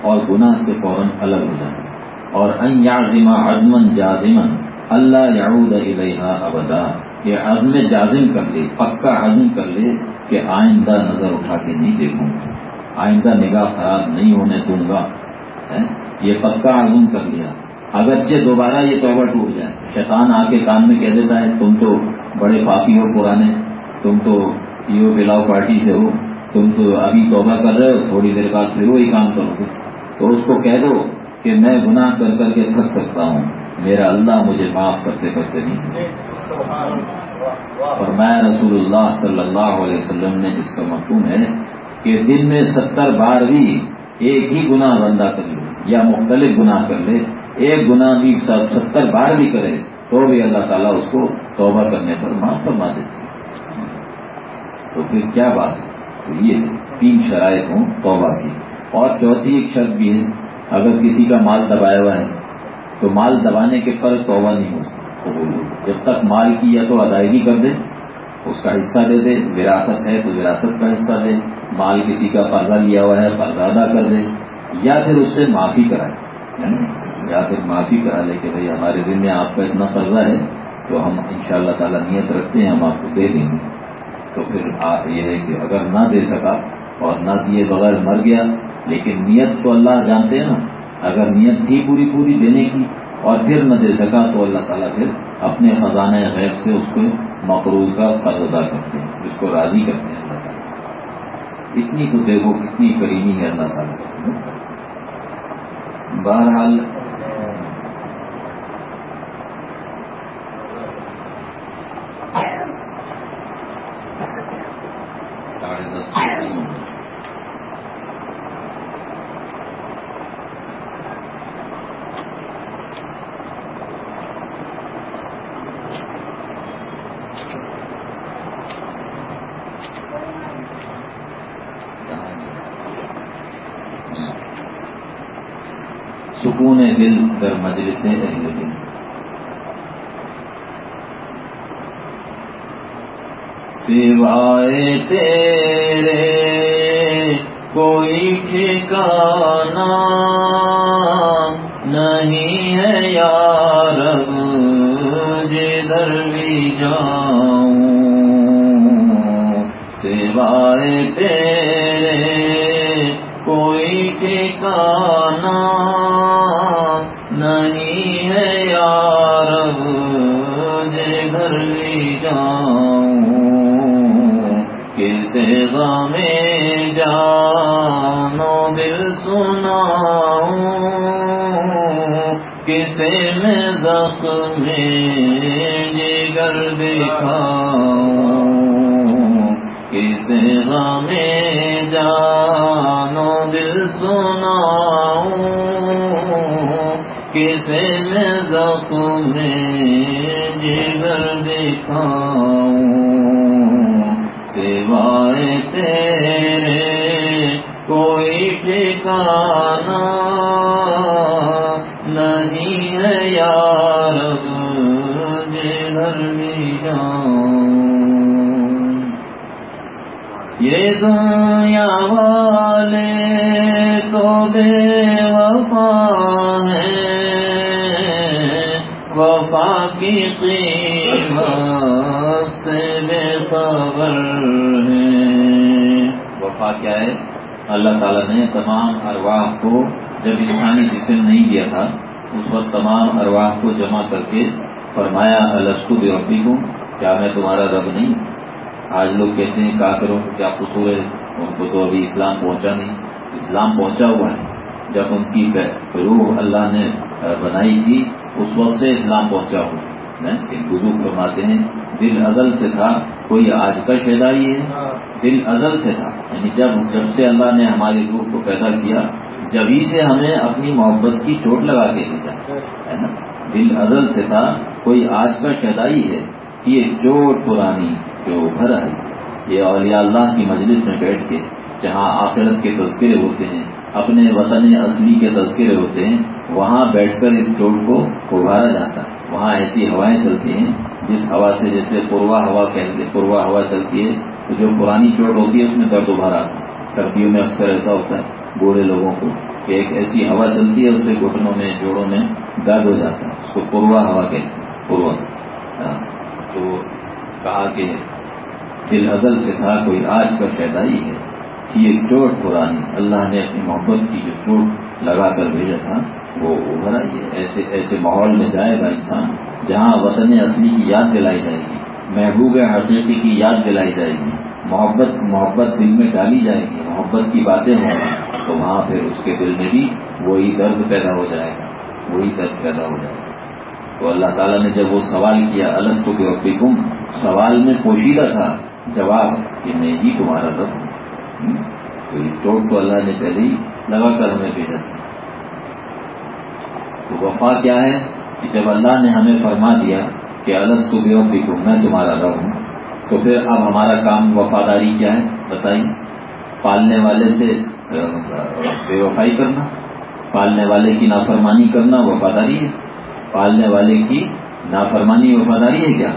اور گناہ سے فوراً الگ ہو جانا۔ اور ان یازما عزمن جازمن اللہ یعود الیہا ابدا، یہ عزم جازم کر لے، پکا عزم کر لے کہ آئندہ نظر اٹھا کے نہیں دیکھوں گا۔ آئندہ نگاہ خراب نہیں ہونے دوں گا۔ یہ پکا عزم کر لیا۔ اگرچہ دوبارہ یہ توبہ ٹوٹ جائے۔ شیطان آ کے کان میں کہہ دیتا ہے، تم تو بڑے پاپی ہو پرانے، تم تو پیو پلاؤ پارٹی سے ہو، تم تو ابھی توبہ کر رہے ہو، تھوڑی دیر بعد پھر وہی کام کرو گے۔ تو اس کو کہہ دو کہ میں گناہ کر کر کے تھک سکتا ہوں۔ میرا اللہ مجھے معاف کرتے کرتے نہیں۔ اور میں رسول اللہ صلی اللہ علیہ وسلم نے اس کا مفہوم ہے کہ دن میں ستر بار بھی ایک ہی گناہ بندہ کر لے یا مختلف گناہ کر لے، ایک گناہ بھی ستر بار بھی کرے، تو بھی اللہ تعالیٰ اس کو توبہ کرنے پر معاف فرما دیتے تو پھر کیا بات ہے؟ تو یہ تین شرائط ہوں توبہ کی۔ اور چوتھی ایک شرط بھی ہے، اگر کسی کا مال دبایا ہوا ہے، تو مال دبانے کے پر توبہ نہیں ہو قبول جب تک مال کی یا تو ادائیگی کر دے، اس کا حصہ دے دے، وراثت ہے تو وراثت کا حصہ دے مال کسی کا قرضہ لیا ہوا ہے، قرضہ ادا کر دے، یا پھر اس سے معافی کرائے۔ یعنی یا پھر معافی کرا لے کہ بھائی ہمارے دن میں آپ کا اتنا قرضہ ہے، تو ہم ان شاء اللہ تعالیٰ نیت رکھتے ہیں، ہم آپ کو دے دیں گے۔ تو پھر آپ یہ ہے کہ اگر نہ دے سکا اور نہ دیے بغیر مر گیا، لیکن نیت تو اللہ جانتے ہیں نا، اگر نیت تھی پوری پوری دینے کی اور پھر نہ دے سکا تو اللہ تعالیٰ پھر اپنے خزانہ غیب سے اس کو مقروض کا قرض ادا کرتے ہیں، اس کو راضی کرتے ہیں اللہ تعالیٰ۔ اتنی تو دیکھو کتنی کریمی ہے اللہ تعالیٰ۔ بہرحال ساڑھے دس سکون دل در مجلس اہل دل سوائے تیرے کوئی ٹھکانا نہیں ہے یار جدھر بھی جاؤں سوائے تیرے کسے میں زخم جگر دکھاؤں۔ کسے غم جانو دل سناؤں۔ کسے میں زخم جگر دکھاؤں۔ سوائے تیرے کوئی ٹھکانا دنیا والے تو بے وفا ہیں وفا کی قیمت سے بے خبر وفا کیا ہے؟ اللہ تعالیٰ نے تمام ارواح کو جب انسانی جسم نہیں دیا تھا، اس وقت تمام ارواح کو جمع کر کے فرمایا السکو بے ربی کو کیا میں تمہارا رب نہیں؟ آج لوگ کہتے ہیں کا کرو کیا قصور ہے؟ ان کو تو ابھی اسلام پہنچا نہیں۔ اسلام پہنچا ہوا ہے۔ جب ان کی روح اللہ نے بنائی تھی، اس وقت سے اسلام پہنچا ہوا ایک بزرگ فرماتے ہیں، دل ازل سے تھا، کوئی آج کا شہدائی ہے۔ دل ازل سے تھا۔ یعنی جب جب سے اللہ نے ہماری روح کو پیدا کیا جبھی سے ہمیں اپنی محبت کی چوٹ لگا کے بھیجا ہے نا؟ دل ازل سے تھا، کوئی آج کا شہدائی ہے۔ کہ یہ چوٹ پرانی جو ابھر ہے یہ اولیاء اللہ کی مجلس میں بیٹھ کے جہاں آخرت کے تذکرے ہوتے ہیں، اپنے وطن اصلی کے تذکرے ہوتے ہیں، وہاں بیٹھ کر اس چوٹ کو ابھارا جاتا۔ ہے وہاں ایسی ہوائیں چلتی ہیں، جس ہوا سے جیسے پوروا ہوا کہتے پوروا ہوا چلتی ہے، تو جو پرانی چوٹ ہوتی ہے، اس میں درد ابھارا سردیوں میں اکثر ایسا ہوتا ہے، بوڑھے لوگوں کو کہ ایک ایسی ہوا چلتی ہے، اس سے گھٹنوں میں، جوڑوں میں درد ہو جاتا ہے۔ اس کو پوروا ہوا کہتے ہیں پوروا ہاں، تو کہا کہ دل ازل سے تھا کوئی آج کا شہدائی ہے یہ چوٹ پرانی اللہ نے اپنی محبت کی جو چوٹ لگا کر بھیجا تھا، وہ ابھر آئی ہے. ایسے ایسے ماحول میں جائے گا انسان جہاں وطن اصلی کی یاد دلائی جائے گی، محبوب حقیقی کی یاد دلائی جائے گی، محبت محبت دل میں ڈالی جائے گی، محبت کی باتیں ہوں گی، تو وہاں پھر اس کے دل میں بھی وہی درد پیدا ہو جائے گا، وہی درد پیدا ہو جائے گا۔ تو اللہ تعالیٰ نے جب وہ سوال کیا الگ تو کہ سوال میں پوشیدہ تھا جواب کہ میں ہی تمہارا رب ہوں۔ تو یہ چوٹ تو اللہ نے پہلے ہی لگا کر ہمیں بھیجا تھا۔ تو وفا کیا ہے کہ جب اللہ نے ہمیں فرما دیا کہ الگ تو بے وقت میں تمہارا رب ہوں، تو پھر اب ہمارا کام وفاداری کیا ہے؟ بتائیے پالنے والے سے، بے وفائی کرنا، پالنے والے کی نافرمانی کرنا وفاداری ہے۔ پالنے والے کی نافرمانی وفاداری ہے کیا؟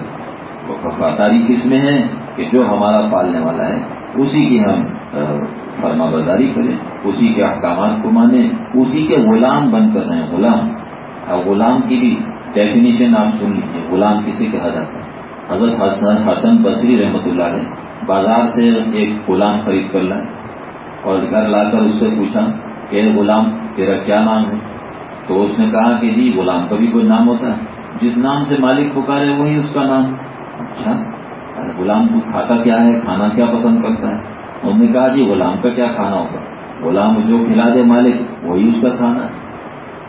وفاداری کس میں ہے؟ کہ جو ہمارا پالنے والا ہے، اسی کی ہم فرما برداری کریں، اسی کے احکامات کو مانیں، اسی کے غلام بن کر رہے ہیں غلام۔ اور غلام کی بھی ڈیفینیشن آپ سن لیجیے غلام کسے کہا جاتا ہے؟ حضرت حسن حسن بصری رحمۃ اللہ نے بازار سے ایک غلام خرید کر لائے اور گھر لا کر اس سے پوچھا کہ غلام، تیرا کیا نام ہے؟ تو اس نے کہا کہ جی غلام کا بھی کوئی نام ہوتا ہے۔ جس نام سے مالک پکارے، وہی اس کا نام۔ اچھا۔ غلام کو کھاتا کیا ہے؟ کھانا کیا پسند کرتا ہے؟ انہوں نے کہا جی غلام کا کیا کھانا ہوگا؟ غلام جو کھلا دے مالک، وہی اس کا کھانا ہے۔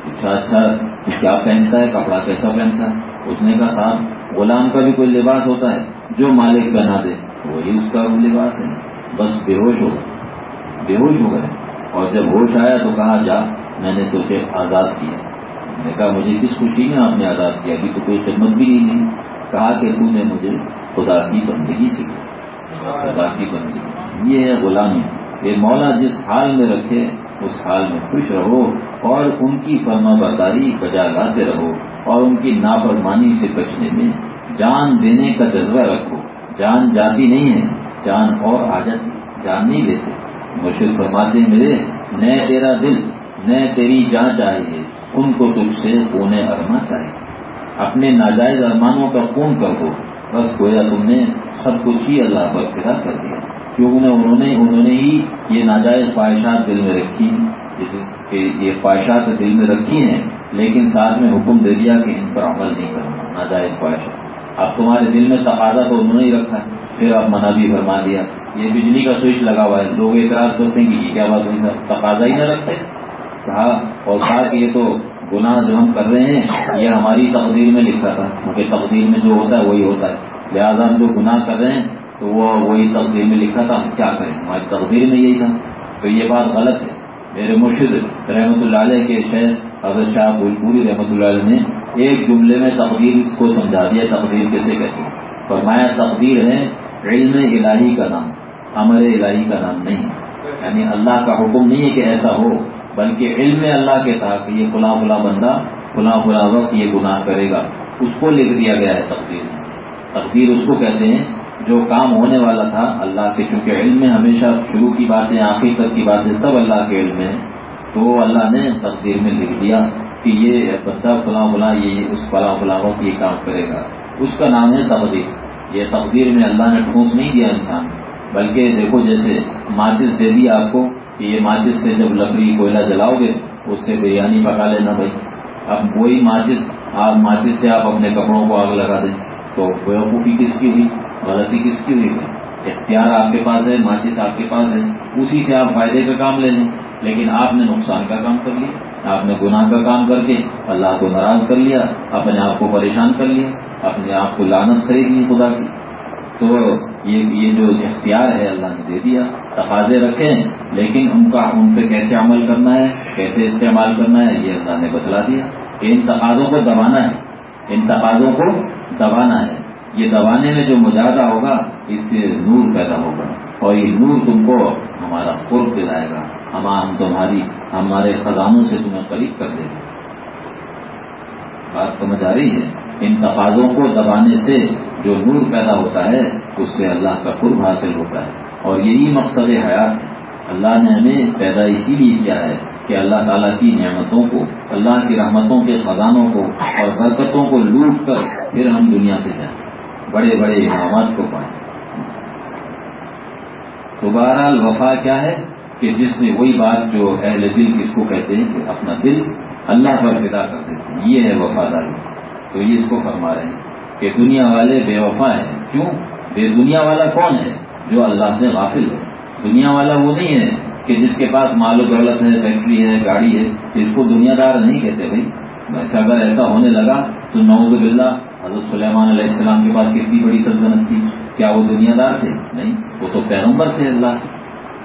اچھا اچھا کیا پہنتا ہے؟ کپڑا کیسا پہنتا ہے؟ اس نے کہا، صاحب، غلام کا بھی کوئی لباس ہوتا ہے، جو مالک پہنا دے، وہی اس کا لباس ہے۔ بس بے ہوش ہو گئے۔ بے ہوش ہو گئے۔ اور جب ہوش آیا تو کہا، جا، میں نے تجھے آزاد کیا۔ میں نے کہا، مجھے کس خوشی میں آپ نے آزاد کیا؟ ابھی تو کوئی خدمت بھی نہیں۔ کہا کہ تو نے مجھے خدا کی بندگی سکھی خدا کی بندگی۔ یہ ہے غلامی۔ یہ مولا جس حال میں رکھے، اس حال میں خوش رہو اور ان کی فرما برداری بجا لاتے رہو اور ان کی نافرمانی سے بچنے میں جان دینے کا جذبہ رکھو۔ جان جاتی نہیں ہے، جان اور آ جاتی جان نہیں دیتے مشرق فرماتے میرے نئے تیرا دل نئے تیری جان چاہیے۔ ان کو تجھ سے کونے ارما چاہیے۔ اپنے ناجائز ارمانوں کا خون کر دو۔ بس گویا تم نے سب کچھ ہی اللہ پر فدا کر دیا۔ کیونکہ انہوں نے انہوں نے ہی یہ ناجائز خواہشات دل میں رکھی۔ کہ یہ خواہشات دل میں رکھی ہیں، لیکن ساتھ میں حکم دے دیا کہ ان پر عمل نہیں کرنا۔ ناجائز خواہشات۔ اب تمہارے دل میں تقاضا تو انہوں نے ہی رکھا ہے۔ پھر اب منع بھی فرما دیا۔ یہ بجلی کا سوئچ لگا ہوا ہے۔ لوگ اعتراض کرتے ہیں کہ یہ کیا بات ہوئی سر؟ تقاضا ہی نہ رکھتے۔ کہا اور کہا کہ یہ تو گناہ جو ہم کر رہے ہیں، یہ ہماری تقدیر میں لکھا تھا۔ کیونکہ تقدیر میں جو ہوتا ہے، وہی ہوتا ہے۔ لہٰذا ہم جو گناہ کر رہے ہیں، تو وہ وہی تقدیر میں لکھا تھا، ہم کیا کریں؟ ہماری تقدیر میں یہی تھا۔ تو یہ بات غلط ہے۔ میرے مرشد رحمۃ اللہ علیہ کے شہر حضرت شاہ پوری رحمۃ اللہ علیہ نے ایک جملے میں تقدیر کو سمجھا دیا، تقدیر کیسے کہتے ہیں؟ فرمایا، تقدیر ہے علم الہی کا نام۔ امر الہی کا نام نہیں۔ یعنی اللہ کا حکم نہیں ہے کہ ایسا ہو۔ بلکہ علم اللہ کے تھا کہ یہ فلاں فلاں بندہ فلاں فلاں وقت یہ گناہ کرے گا۔ اس کو لکھ دیا گیا ہے تقدیر۔ میں تقدیر اس کو کہتے ہیں جو کام ہونے والا تھا اللہ کے۔ چونکہ علم میں ہمیشہ شروع کی باتیں، آخر تک کی باتیں سب اللہ کے علم میں تو اللہ نے تقدیر میں لکھ دیا کہ یہ بندہ فلاں فلاں یہ اس فلاں فلاں وقت یہ کام کرے گا۔ اس کا نام ہے تقدیر۔ یہ تقدیر میں اللہ نے ٹھونس نہیں دیا انسان، بلکہ دیکھو جیسے ماچس دے دیا آپ کو۔ کہ یہ ماچس سے جب لکڑی کوئلہ جلاؤ گے، اس سے بریانی پکا لینا بھائی۔ اب وہی ماچس آگ ماچس سے آپ اپنے کپڑوں کو آگ لگا دیں۔ تو بیوقوفی کس کی ہوئی؟ غلطی کس کی ہوئی؟ اختیار آپ کے پاس ہے ماچس آپ کے پاس ہے۔ اسی سے آپ فائدے کا کام لے لیں۔ لیکن آپ نے نقصان کا کام کر لیا۔ آپ نے گناہ کا کام کر کے اللہ کو ناراض کر لیا۔ اپنے آپ کو پریشان کر لیا۔ اپنے آپ کو لانت خرید لی خدا کی۔ تو یہ یہ جو اختیار ہے، اللہ نے دے دیا۔ تقاضے رکھیں، لیکن ان کا، ان پہ کیسے عمل کرنا ہے، کیسے استعمال کرنا ہے، یہ اللہ نے بتلا دیا۔ کہ ان تقاضوں کو دبانا ہے۔ ان تقاضوں کو دبانا ہے۔ یہ دبانے میں جو مجاہدہ ہوگا، اس سے نور پیدا ہوگا۔ اور یہ نور تم کو ہمارا قرب دلائے گا۔ ہم تمہاری، ہمارے خزانوں سے تمہیں قریب کر دے گا۔ بات سمجھ آ رہی ہے؟ ان تقاضوں کو دبانے سے جو نور پیدا ہوتا ہے، اس سے اللہ کا قرب حاصل ہوتا ہے۔ اور یہی مقصد حیات اللہ نے ہمیں پیدا اسی لیے کیا ہے کہ اللہ تعالیٰ کی نعمتوں کو، اللہ کی رحمتوں کے خزانوں کو اور برکتوں کو لوٹ کر پھر ہم دنیا سے جائیں۔ بڑے بڑے انعامات کو پائیں۔ تو بہرحال وفا کیا ہے کہ جس میں وہی بات جو اہل دل کس کو کہتے ہیں کہ اپنا دل اللہ پر فدا کر دیتے ہیں۔ یہ ہے وفاداری۔ تو یہ اس کو فرما رہے ہیں کہ دنیا والے بے وفا ہیں۔ کیوں؟ بے دنیا والا کون ہے؟ جو اللہ سے غافل ہے۔ دنیا والا وہ نہیں ہے کہ جس کے پاس مال و دولت ہے فیکٹری ہے، گاڑی ہے، اس کو دنیا دار نہیں کہتے بھائی۔ ویسے اگر ایسا ہونے لگا تو نوز باللہ، حضرت سلیمان علیہ السلام کے پاس کتنی بڑی سلطنت تھی۔ کیا وہ دنیا دار تھے؟ نہیں، وہ تو پیغمبر تھے اللہ۔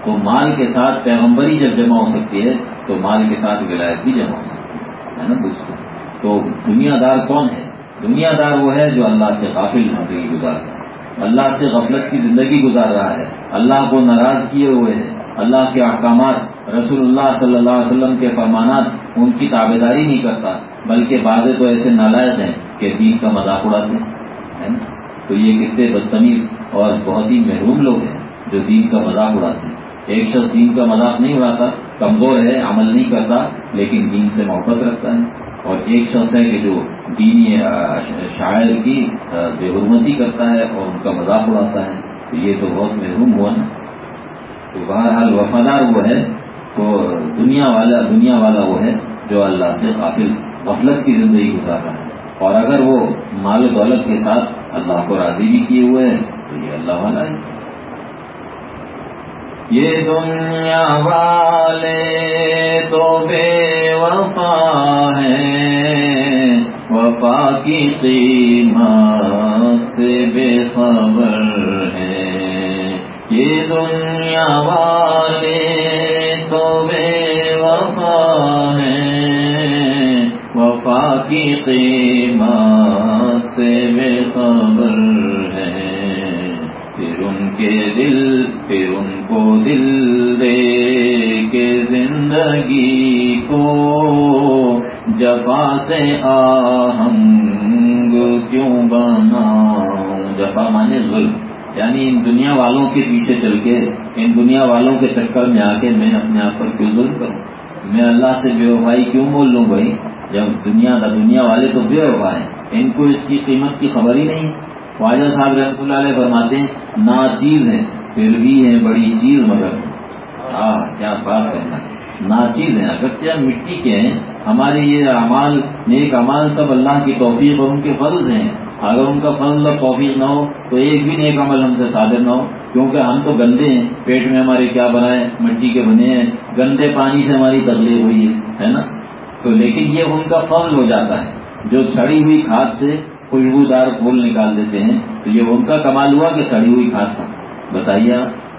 تو مال کے ساتھ پیغمبری جب جمع ہو سکتی ہے، تو مال کے ساتھ ولایت بھی جمع ہو سکتی ہے۔ نا دوستوں تو۔ دنیا دار کون ہے؟ دنیا دار وہ ہے جو اللہ سے غافل زندگی گزارتا ہے۔ اللہ سے غفلت کی زندگی گزار رہا ہے۔ اللہ کو ناراض کیے ہوئے ہیں۔ اللہ کے احکامات، رسول اللہ صلی اللہ علیہ وسلم کے فرمانات ان کی تابے داری نہیں کرتا، بلکہ بعض تو ایسے نالائق ہیں کہ دین کا مذاق اڑاتے ہیں تو یہ کتنے بدتمیز اور بہت ہی محروم لوگ ہیں جو دین کا مذاق اڑاتے ہیں۔ ایک شخص دین کا مذاق نہیں اڑاتا، کمزور ہے، عمل نہیں کرتا، لیکن دین سے محبت رکھتا ہے۔ اور ایک شخص ہے کہ جو دینی شاعر کی بے حرمتی کرتا ہے اور ان کا مذاق اڑاتا ہے، تو یہ تو بہت محروم ہوا نا۔ تو بہرحال وفادار وہ ہے تو دنیا والا دنیا والا وہ ہے جو اللہ سے قافل غفلت کی زندگی گزار رہا ہے۔ اور اگر وہ مال و دولت کے ساتھ اللہ کو راضی بھی کیے ہوئے ہیں، تو یہ اللہ والا ہے۔ یہ دنیا والے تو بے وفا ہیں۔ وفا کی قیمت سے بے خبر ہے یہ دنیا والے تو بے وفا ہیں۔ وفا کی قیمت دل دے کے زندگی کو، جفا سے آہنگ کیوں بنا جفا مانے ظلم یعنی ان دنیا والوں کے پیچھے چل کے، ان دنیا والوں کے چکر میں آ کے میں اپنے آپ پر کیوں ظلم کروں؟ میں اللہ سے بے وفائی کیوں بول لوں بھائی؟ جب دنیا دنیا والے تو بے وفا ہیں، ان کو اس کی قیمت کی خبر ہی نہیں۔ خواجہ صاحب رحمۃ اللہ علیہ فرماتے ہیں، نا چیز ہے پھر بھی ہے، بڑی چیز مگر۔ ہاں کیا بات کرنا نا چیز ہے اگرچہ مٹی کے ہیں، ہمارے یہ اعمال، نیک امال سب اللہ کی توفیق اور ان کے فرض ہیں۔ اگر ان کا فضل اور توفیق نہ ہو، تو ایک بھی نیک عمل ہم سے صادر نہ ہو۔ کیونکہ ہم تو گندے ہیں۔ پیٹ میں ہمارے کیا بنائے؟ مٹی کے بنے ہیں۔ گندے پانی سے ہماری تکلیف ہوئی ہے نا؟ تو لیکن یہ ان کا فضل ہو جاتا ہے۔ جو سڑی ہوئی کھاد سے خوشبودار پھول نکال دیتے ہیں، تو یہ ان کا کمال ہوا کہ سڑی ہوئی کھاد تھا۔ بتائیے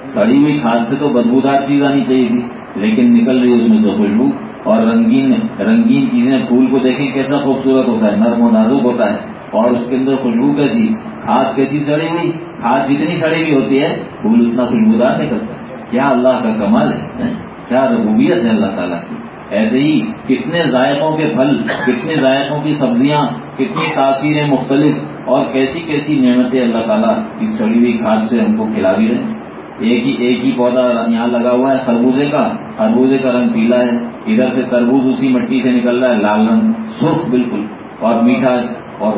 سڑی ہوئی کھاد سے تو بدبودار چیز آنی چاہیے تھی، لیکن نکل رہی اس میں تو خوشبو اور رنگین رنگین چیزیں، پھول کو دیکھیں کیسا خوبصورت ہوتا ہے، نرم و نازک ہوتا ہے۔ اور اس کے اندر خوشبو کیسی؟ کھاد کیسی سڑی ہوئی؟ کھاد جتنی سڑی ہوئی ہوتی ہے، پھول اتنا خوشبودار نہیں کرتا۔ کیا اللہ کا کمال ہے؟ کیا ربوبیت ہے اللہ تعالیٰ کی؟ ایسے ہی کتنے ذائقوں کے پھل، کتنے ذائقوں کی سبزیاں، کتنی تاثیریں مختلف۔ اور کیسی کیسی نعمتیں اللہ تعالیٰ اس سڑی ہوئی کھاد سے ہم کو کھلا بھی رہے ایک ہی ایک ہی پودا یہاں لگا ہوا ہے، خربوزے کا۔ خربوزے کا رنگ پیلا ہے۔ ادھر سے تربوز اسی مٹی سے نکل رہا ہے، لال رنگ۔ سرخ بالکل۔ اور میٹھا اور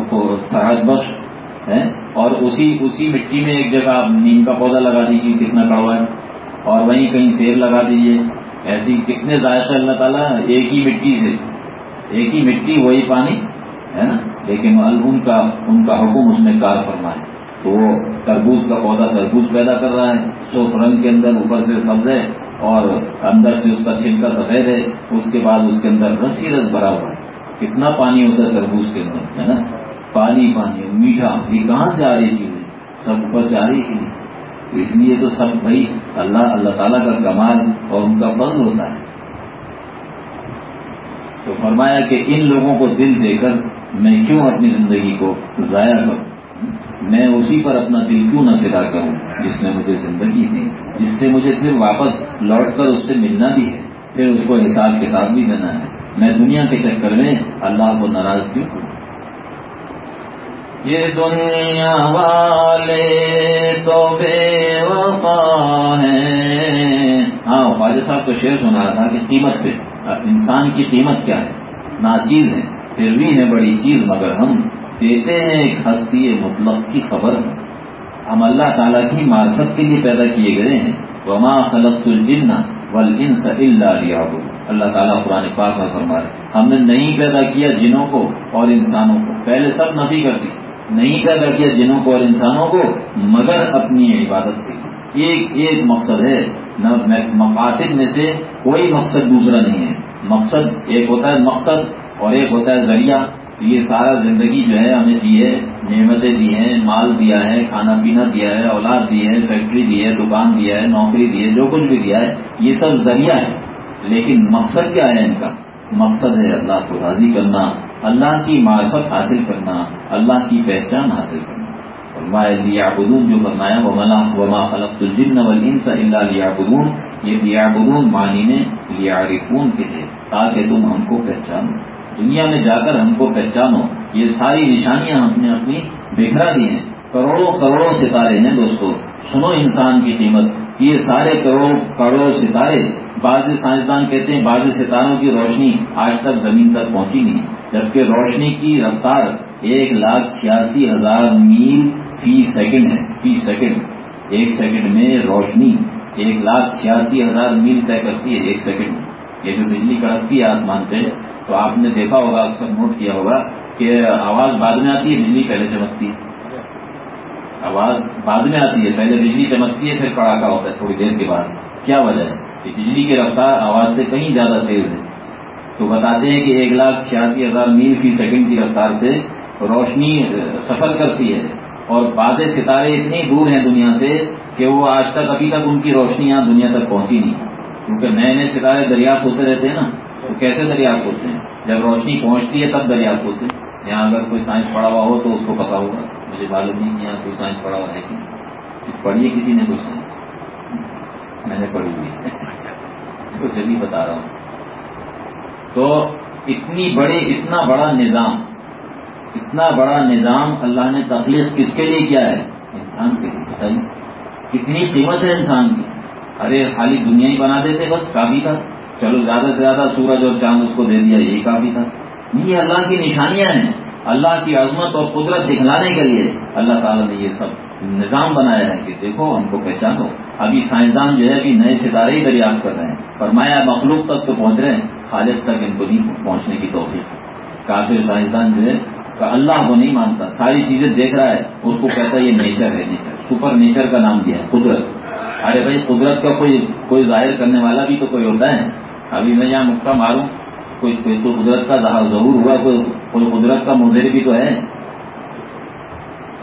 فرحت بخش ہے۔ اور اسی اسی مٹی میں ایک جگہ آپ نیم کا پودا لگا دیجیے کتنا کڑوا ہے۔ اور وہیں کہیں سیب لگا دیجیے ایسی کتنے ذائقے اللہ تعالیٰ ایک ہی مٹی سے۔ ایک ہی مٹی، وہی پانی۔ ہے نا؟ لیکن ان کا ان کا حکم اس میں کار فرما ہے تو وہ تربوز کا پودا تربوز پیدا کر رہا ہے۔ سوف رنگ کے اندر اوپر سے سبز ہے اور اندر سے اس کا چھلکا سفید ہے۔ اس کے بعد اس کے اندر رس ہی رس بھرا ہوا ہے۔ کتنا پانی ہوتا ہے تربوز کے اندر، ہے نا؟ پانی پانی، میٹھا یہ کہاں سے آ رہی چیزیں؟ سب اوپر سے آ رہی چیزیں۔ اس لیے تو سب بھائی اللہ اللہ تعالیٰ کا کمال اور ان کا فضل ہوتا ہے۔ تو فرمایا کہ ان لوگوں کو دل دے کر میں کیوں اپنی زندگی کو ضائع کروں؟ میں اسی پر اپنا دل کیوں نہ فدا کروں جس نے مجھے زندگی دی جس سے مجھے پھر واپس لوٹ کر اس سے ملنا بھی ہے؟ پھر اس کو حساب کتاب بھی دینا ہے۔ میں دنیا کے چکر میں اللہ کو ناراض کیوں کروں؟ یہ دنیا والے تو بے وفا ہیں۔ ہاں خواجہ صاحب کو شعر سنا رہا تھا کہ قیمت پہ انسان کی قیمت کیا ہے؟ ناچیز ہے پھر بھی ہے بڑی چیز، مگر ہم دیتے ہیں ایک ہستی مطلق کی خبر ہم اللہ تعالیٰ کی معرفت کے لیے پیدا کیے گئے ہیں۔ وما خلق الجن والانس الا ليعبدون۔ اللہ تعالیٰ قرآن پاک میں فرما رہے ہم نے نہیں پیدا کیا جنوں کو اور انسانوں کو۔ پہلے سب نفی کر دی۔ نہیں پیدا کیا جنوں کو اور انسانوں کو، مگر اپنی عبادت کے لیے۔ ایک ایک مقصد ہے۔ مقاصد میں سے کوئی مقصد دوسرا نہیں ہے۔ مقصد ایک ہوتا ہے، مقصد اور ایک ہوتا ہے ذریعہ یہ سارا زندگی جو ہے ہمیں دی ہے، نعمتیں دی ہیں، مال دیا ہے، کھانا پینا دیا ہے، اولاد دی ہے، فیکٹری دی ہے، دکان دیا ہے، نوکری دی ہے، جو کچھ بھی دیا ہے، یہ سب ذریعہ ہے۔ لیکن مقصد کیا ہے ان کا؟ مقصد ہے اللہ کو راضی کرنا، اللہ کی معرفت حاصل کرنا، اللہ کی پہچان حاصل کرنا۔ لیا بدون جو فرمایا وہ ملا وما خلق الجن والانس الا لیا بدون یہ لیا بدون معنی میں لیا کے لیے، تاکہ تم ہم کو پہچانو۔ دنیا میں جا کر ہم کو پہچانو۔ یہ ساری نشانیاں ہم نے اپنی بکھرا دی ہیں۔ کروڑوں کروڑوں ستارے ہیں دوستو۔ سنو انسان کی قیمت۔ یہ سارے کروڑوں کروڑوں ستارے بعض سائنسدان کہتے ہیں بعض ستاروں کی روشنی آج تک زمین تک پہنچی نہیں۔ جبکہ روشنی کی رفتار ایک لاکھ چھیاسی ہزار میل فی سیکنڈ ہے۔ فی سیکنڈ۔ ایک سیکنڈ میں روشنی ایک لاکھ چھیاسی ہزار میل طے کرتی ہے۔ ایک سیکنڈ میں۔ یہ جو بجلی کڑکتی ہے آسمان پہ تو آپ نے دیکھا ہوگا اکثر نوٹ کیا ہوگا کہ آواز بعد میں آتی ہے، بجلی پہلے چمکتی ہے۔ آواز بعد میں آتی ہے، پہلے بجلی چمکتی ہے، پھر کڑاکا ہوتا ہے تھوڑی دیر کے بعد۔ کیا وجہ ہے؟ کہ بجلی کی رفتار آواز سے کہیں زیادہ تیز ہے۔ تو بتاتے ہیں کہ ایک لاکھ چھیاسی ہزار میل فی سیکنڈ کی رفتار سے روشنی سفر کرتی ہے۔ اور بعض ستارے اتنی دور ہیں دنیا سے کہ وہ آج تک ابھی تک ان کی روشنی یہاں دنیا تک پہنچی نہیں۔ کیونکہ نئے نئے ستارے دریافت ہوتے رہتے ہیں نا۔ تو کیسے دریافت ہوتے ہیں؟ جب روشنی پہنچتی ہے تب دریافت ہوتے ہیں۔ یہاں اگر کوئی سائنس پڑھا ہوا ہو تو اس کو پتا ہوگا۔ مجھے معلوم نہیں کہ یہاں کوئی سائنس پڑھا ہوا ہے کہ پڑھی ہے کسی نے کوئی سائنس؟ میں نے پڑھی ہوئی اس کو جبھی بتا رہا ہوں۔ تو اتنی بڑی، اتنا بڑا نظام، اتنا بڑا نظام اللہ نے تخلیق کس کے لیے کیا ہے؟ انسان کے لیے۔ بتائیے، کتنی قیمت ہے انسان کی؟ ارے، خالی دنیا ہی بنا دیتے، بس کافی تھا۔ چلو، زیادہ سے زیادہ سورج اور چاند اس کو دے دیا، یہی کافی تھا۔ یہ اللہ کی نشانیاں ہیں۔ اللہ کی عظمت اور قدرت دکھلانے کے لیے اللہ تعالیٰ نے یہ سب نظام بنایا ہے کہ دیکھو، ہم کو پہچانو۔ ابھی سائنسدان جو ہے، ابھی نئے ستارے ہی دریافت کر رہے ہیں۔ فرمایا، مخلوق تک تو پہنچ رہے ہیں خالد تک ان کو نہیں پہنچنے کی توفیق۔ کافی سائنسدان جو ہے اللہ کو نہیں مانتا، ساری چیزیں دیکھ رہا ہے، اس کو کہتا ہے، یہ نیچر ہے، نیچر۔ سپر نیچر کا نام دیا ہے، قدرت۔ ارے بھائی، قدرت کا کوئی کوئی ظاہر کرنے والا بھی تو کوئی ہوتا ہے۔ ابھی میں یہاں مکہ ماروں، کوئی کوئی تو قدرت کا ضرور ہوا کوئی کوئی قدرت کا مظہر بھی تو ہے۔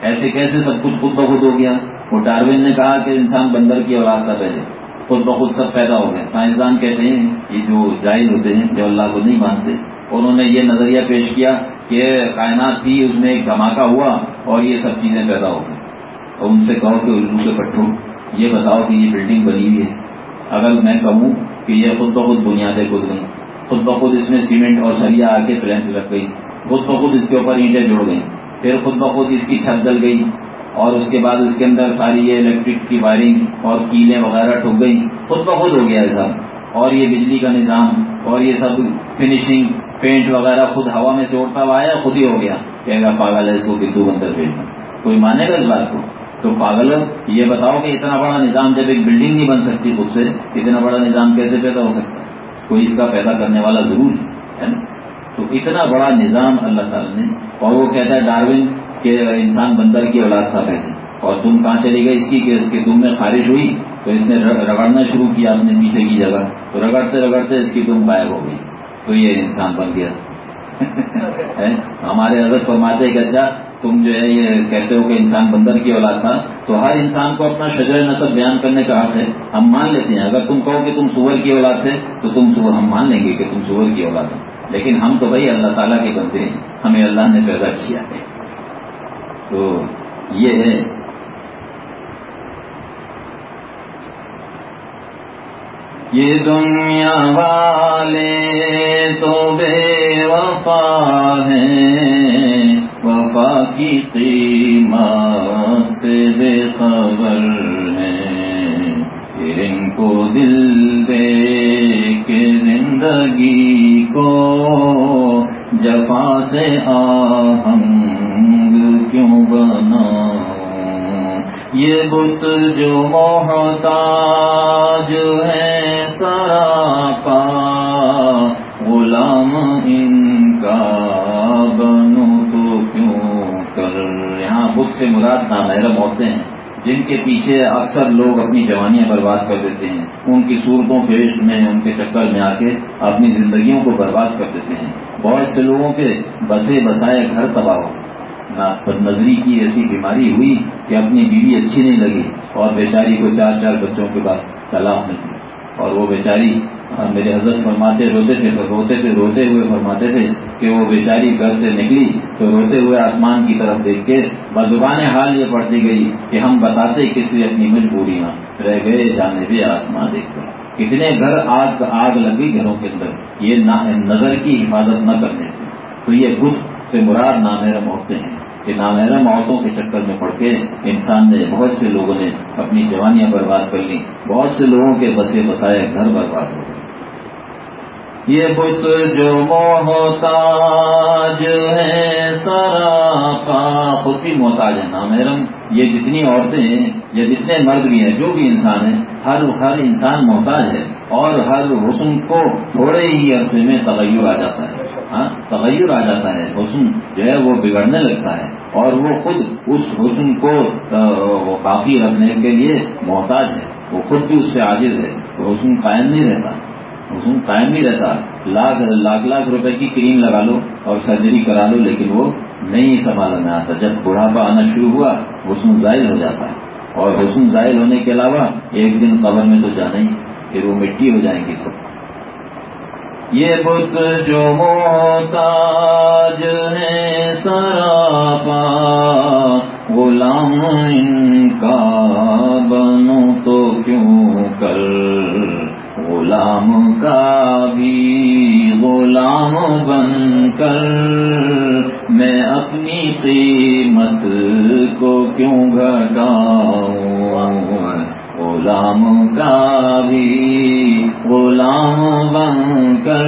ایسے کیسے سب کچھ خود بخود ہو گیا؟ وہ ڈاروین نے کہا کہ انسان بندر کی اولاد کر رہے خود بخود سب پیدا ہو گئے۔ سائنسدان کہتے ہیں یہ جو جائز ہوتے ہیں، جو اللہ کو نہیں مانتے، انہوں نے یہ نظریہ پیش کیا کہ کائنات تھی اس میں ایک دھماکہ ہوا اور یہ سب چیزیں پیدا ہو گئی اور ان سے کہو کہ الو کے پٹھوں، یہ بتاؤ کہ یہ بلڈنگ بنی ہوئی ہے۔ اگر میں کہوں کہ یہ خود بخود بنیادیں کود گئی خود بخود اس میں سیمنٹ اور سریا آ کے پلین لگ گئی خود بخود اس کے اوپر اینٹیں جڑ گئی پھر خود بخود اس کی چھت ڈل گئی۔ اور اس کے بعد اس کے اندر ساری یہ الیکٹرک کی وائرنگ اور کیلیں وغیرہ ٹھک گئی خود بخود ہو گیا ہے سب اور یہ بجلی کا نظام، اور یہ سب فنیشنگ پینٹ وغیرہ خود ہوا میں سے اڑتا ہوا آیا، خود ہی ہو گیا۔ کہ گا، پاگل ہے اس کو بندو بندر بھیجنا۔ کوئی مانے گا اس بات کو؟ تو پاگل یہ بتاؤ کہ اتنا بڑا نظام جب ایک بلڈنگ نہیں بن سکتی خود سے، اتنا بڑا نظام کیسے پیدا ہو سکتا؟ ہے کوئی اس کا پیدا کرنے والا ضرور ہے نا؟ تو اتنا بڑا نظام اللہ تعالیٰ نے، اور وہ کہتا ہے ڈاروین کہ انسان بندر کی اولاد تھا پہلے۔ اور تم کہاں چلی گئی اس کی کہ اس کی تم میں خارش ہوئی؟ تو اس نے رگڑنا شروع کیا اپنے پیچھے کی جگہ۔ تو رگڑتے رگڑتے اس کی تم غائب ہو گئی۔ تو یہ انسان بن گیا۔ *laughs* ہمارے حضرت فرماتے کہ اچھا تم جو ہے یہ کہتے ہو کہ انسان بندر کی اولاد تھا، تو ہر انسان کو اپنا شجر نصب بیان کرنے کا حق ہے۔ ہم مان لیتے ہیں، اگر تم کہو کہ تم سور کی اولاد تھے، تو تم ہم مان لیں گے کہ تم سور کی اولاد ہے لیکن ہم تو بھائی اللہ تعالیٰ کے بندے ہیں، ہمیں اللہ نے پیدا کیا ہے۔ تو یہ ہے یہ دنیا والے تو بے وفا ہیں۔ وفا کی قیمت سے بے خبر ہیں۔ ان کو دل دے کے زندگی کو جفا سے آہنگ کیوں بنا یہ بت جو محتاج ہے سراپا غلام ان کا بنو تو کیوں کر؟ یہاں بت سے مراد نامحرم ہوتے ہیں جن کے پیچھے اکثر لوگ اپنی جوانیاں برباد کر دیتے ہیں۔ ان کی صورتوں پیش میں، ان کے چکر میں آ کے اپنی زندگیوں کو برباد کر دیتے ہیں۔ بہت سے لوگوں کے بسے بسائے گھر تباہ ہو۔ نظری کی ایسی بیماری ہوئی کہ اپنی بیوی اچھی نہیں لگی اور بیچاری کو چار چار بچوں کے بعد طلاق نہیں اور وہ بیچاری میرے حضرت فرماتے روتے تھے روتے تھے، روتے ہوئے فرماتے تھے کہ وہ بیچاری گھر سے نکلی، تو روتے ہوئے آسمان کی طرف دیکھ کے بزبان حال یہ پڑتی گئی کہ ہم بتاتے کس لیے اپنی مجبوریاں رہ گئے جانے بھی آسمان دیکھ کر۔ کتنے گھر آگ آگ لگی گھروں کے اندر، یہ نظر کی حفاظت نہ کرنے سے۔ تو یہ بدھ سے مراد نامحرم عورتیں ہیں۔ کہ نامحرم عورتوں کے چکر میں پڑ کے انسان نے بہت سے لوگوں نے اپنی جوانیاں برباد کر لی بہت سے لوگوں کے بسے بسائے گھر برباد ہو گئے۔ یہ بت جو محتاج ہے سراپا خود بھی محتاج ہے۔ نامحرم، یہ جتنی عورتیں ہیں یا جتنے مرد بھی ہیں، جو بھی انسان ہیں، ہر ہر انسان محتاج ہے اور ہر حسن کو تھوڑے ہی عرصے میں تغیر آ جاتا ہے۔ ہاں تغیر آ جاتا ہے، حسن جو ہے وہ بگڑنے لگتا ہے اور وہ خود اس حسن کو باقی رکھنے کے لیے محتاج ہے۔ وہ خود بھی اس سے عاجز ہے۔ حسن قائم نہیں رہتا۔ حسن قائم نہیں رہتا۔ لاکھ لاکھ لاکھ روپے کی کریم لگا لو اور سرجری کرا لو، لیکن وہ نہیں سنبھالنا آتا۔ جب بڑھاپا آنا شروع ہوا، حسن ظاہر ہو جاتا ہے۔ اور حسن ظاہر ہونے کے علاوہ ایک دن قبر میں تو جانا ہی، پھر وہ مٹی ہو جائیں گی سب۔ یہ بت جو محتاج ہے سراپا، غلام ان کا بنو تو کیوں کر؟ غلام کا بھی غلام بن کر۔ میں اپنی قیمت کو کیوں گھٹاؤں؟ غلام کا بھی غلام بن کر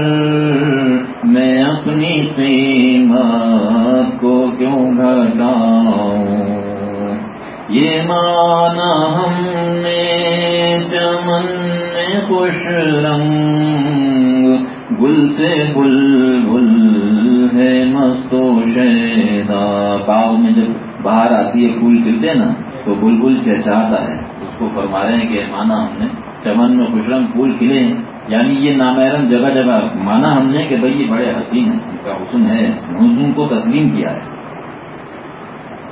میں اپنی قیمت کو کیوں گھٹاؤں؟ یہ مانا ہم نے چمن میں خوش رنگ، گل سے بل بل ہے مستو شیدا۔ باغ میں جب باہر آتی ہے پھول کھلتے نا، تو بلبل چہچاتا ہے۔ کو فرما رہے ہیں کہ مانا ہم نے، چمن میں خوش رنگ پھول کھلے ہیں۔ یعنی یہ نامحرم جگہ جگہ مانا ہم نے کہ بھائی یہ بڑے حسین ہیں، ان کا حسن ہے حسن کو تسلیم کیا ہے۔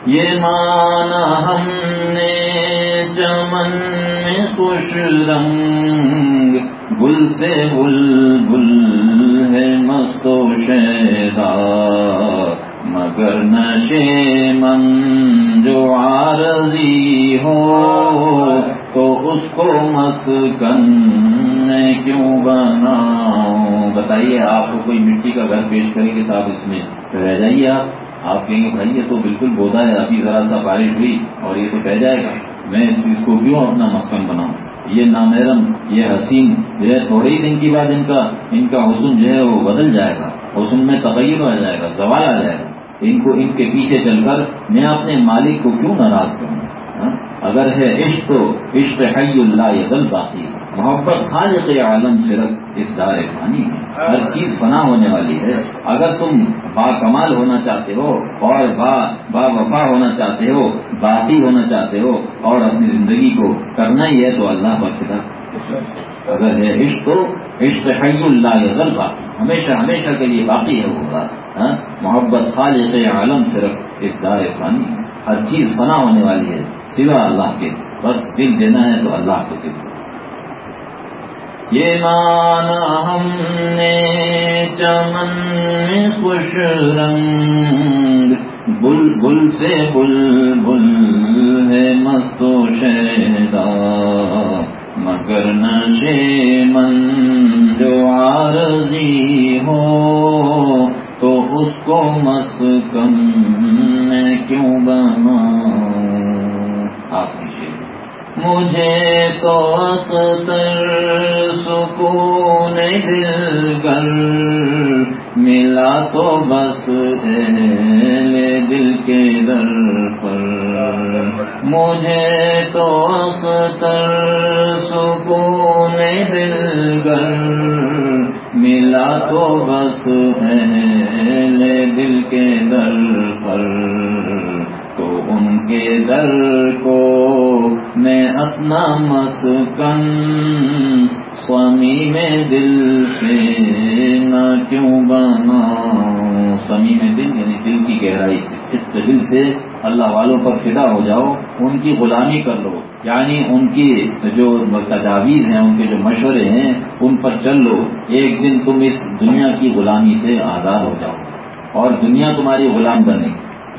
یہ مانا ہم نے چمن میں خوش رنگ، گل سے بل بل ہے مستو شیدا مگر نشے من جو عارضی ہو، تو اس کو مسکن کیوں بناؤں؟ بتائیے، آپ کو کوئی مٹی کا گھر پیش کرے گی صاحب اس میں؟ رہ جائیے آپ۔ آپ کہیں گے، بھائی، یہ تو بالکل بودا ہے، ابھی ذرا سا بارش ہوئی اور یہ تو رہ جائے گا۔ میں اس چیز کو کیوں اپنا مسکن بناؤں؟ یہ نامحرم، یہ حسین جو ہے، تھوڑے ہی دن کی بعد ان کا ان کا حسن جو ہے، وہ بدل جائے گا۔ حسن میں تغیر آ جائے گا، زوال آ جائے گا۔ ان کو ان کے پیچھے چل کر میں اپنے مالک کو کیوں ناراض کروں؟ ہاں؟ اگر ہے عشق تو عشق حی اللہ یدل باقی۔ محبت خالق عالم صرف اس دار پانی ہے۔ ہر چیز فنا ہونے والی ہے۔ اگر تم با کمال ہونا چاہتے ہو اور با با وفا ہونا چاہتے ہو، باقی ہونا چاہتے ہو اور اپنی زندگی کو کرنا ہی ہے تو اللہ بخدا اگر ہے عشق تو عشق حی اللہ یزل باقی۔ ہمیشہ ہمیشہ کے لیے باقی ہے وہ بات۔ ہاں؟ محبت خالق عالم صرف اس دار فانی ہر چیز فنا ہونے والی ہے، سوا اللہ کے۔ بس دل دینا ہے تو اللہ کو دل۔ یہ مانا ہم نے چمن میں خوش رنگ بل بل سے بل بل ہے مستو شیدا مگر نشے من جو عارضی ہو تو اس کو مسکن میں کیوں بنا؟ مجھے تو اختر سکون دل کر ملا تو بس ہے دل کے در پر۔ مجھے تو اختر سکون دل کر ملا تو بس ہے دل کے در پر، تو ان کے در کو میں اپنا مسکن، سوامی میں دل سے نہ کیوں بنا سمی میں دل یعنی دل کی گہرائی سے۔ دل سے اللہ والوں پر فدا ہو جاؤ، ان کی غلامی کر لو۔ یعنی ان کی جو تجاویز ہیں، ان کے جو مشورے ہیں، ان پر چل لو۔ ایک دن تم اس دنیا کی غلامی سے آزاد ہو جاؤ اور دنیا تمہاری غلام بنے۔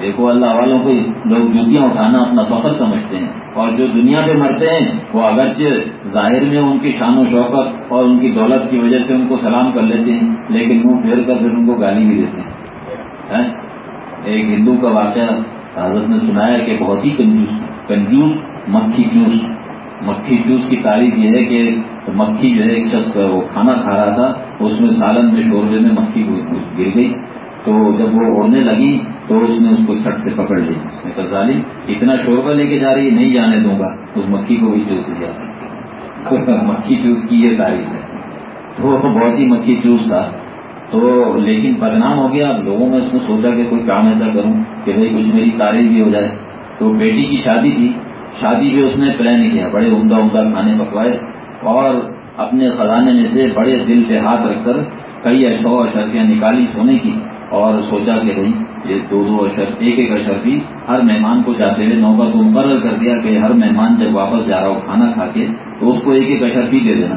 دیکھو، اللہ والوں کو لوگ جوتیاں اٹھانا اپنا فخر سمجھتے ہیں۔ اور جو دنیا پہ مرتے ہیں، وہ اگرچہ ظاہر میں ان کی شان و شوقت اور ان کی دولت کی وجہ سے ان کو سلام کر لیتے ہیں، لیکن منہ پھیر کر پھر ان کو گالی بھی دیتے ہیں؟ ایک ہندو کا واقعہ حضرت نے سنایا کہ بہت ہی کنجوس کنجوس مکھی چوس مکھی چوس کی تعریف یہ ہے کہ مکھی جو ہے ایک شخص وہ کھانا کھا رہا تھا، اس میں سالن میں شوربے میں مکھی گر گئی۔ تو جب وہ اڑنے لگی تو اس نے اس کو چھٹ سے پکڑ لی اس نے کہا ظالم اتنا شوربہ لے کے جا رہی نہیں جانے دوں گا۔ اس مکھی کو بھی چوس لیا *laughs* مکھی چوس کی یہ تعریف ہے۔ تو بہت ہی مکھی چوس تھا۔ تو لیکن بدنام ہو گیا لوگوں نے اس نے سوچا کہ کوئی کام ایسا کروں کہ بھائی کچھ میری تعریف بھی ہو جائے۔ تو بیٹی کی شادی تھی، شادی بھی اس نے پلان کیا، بڑے عمدہ عمدہ کھانے پکوائے اور اپنے خزانے میں سے بڑے دل پہ ہاتھ رکھ کر کئی سو اشرفیاں نکالی سونے کی اور سوچا کہ بھائی یہ دو دو اشر ایک ایک اشر بھی ہر مہمان کو جاتے ہوئے نوکر کو مقرر کر دیا کہ ہر مہمان جب واپس جا رہا ہو کھانا کھا کے تو اس کو ایک ایک اشر بھی دے دینا۔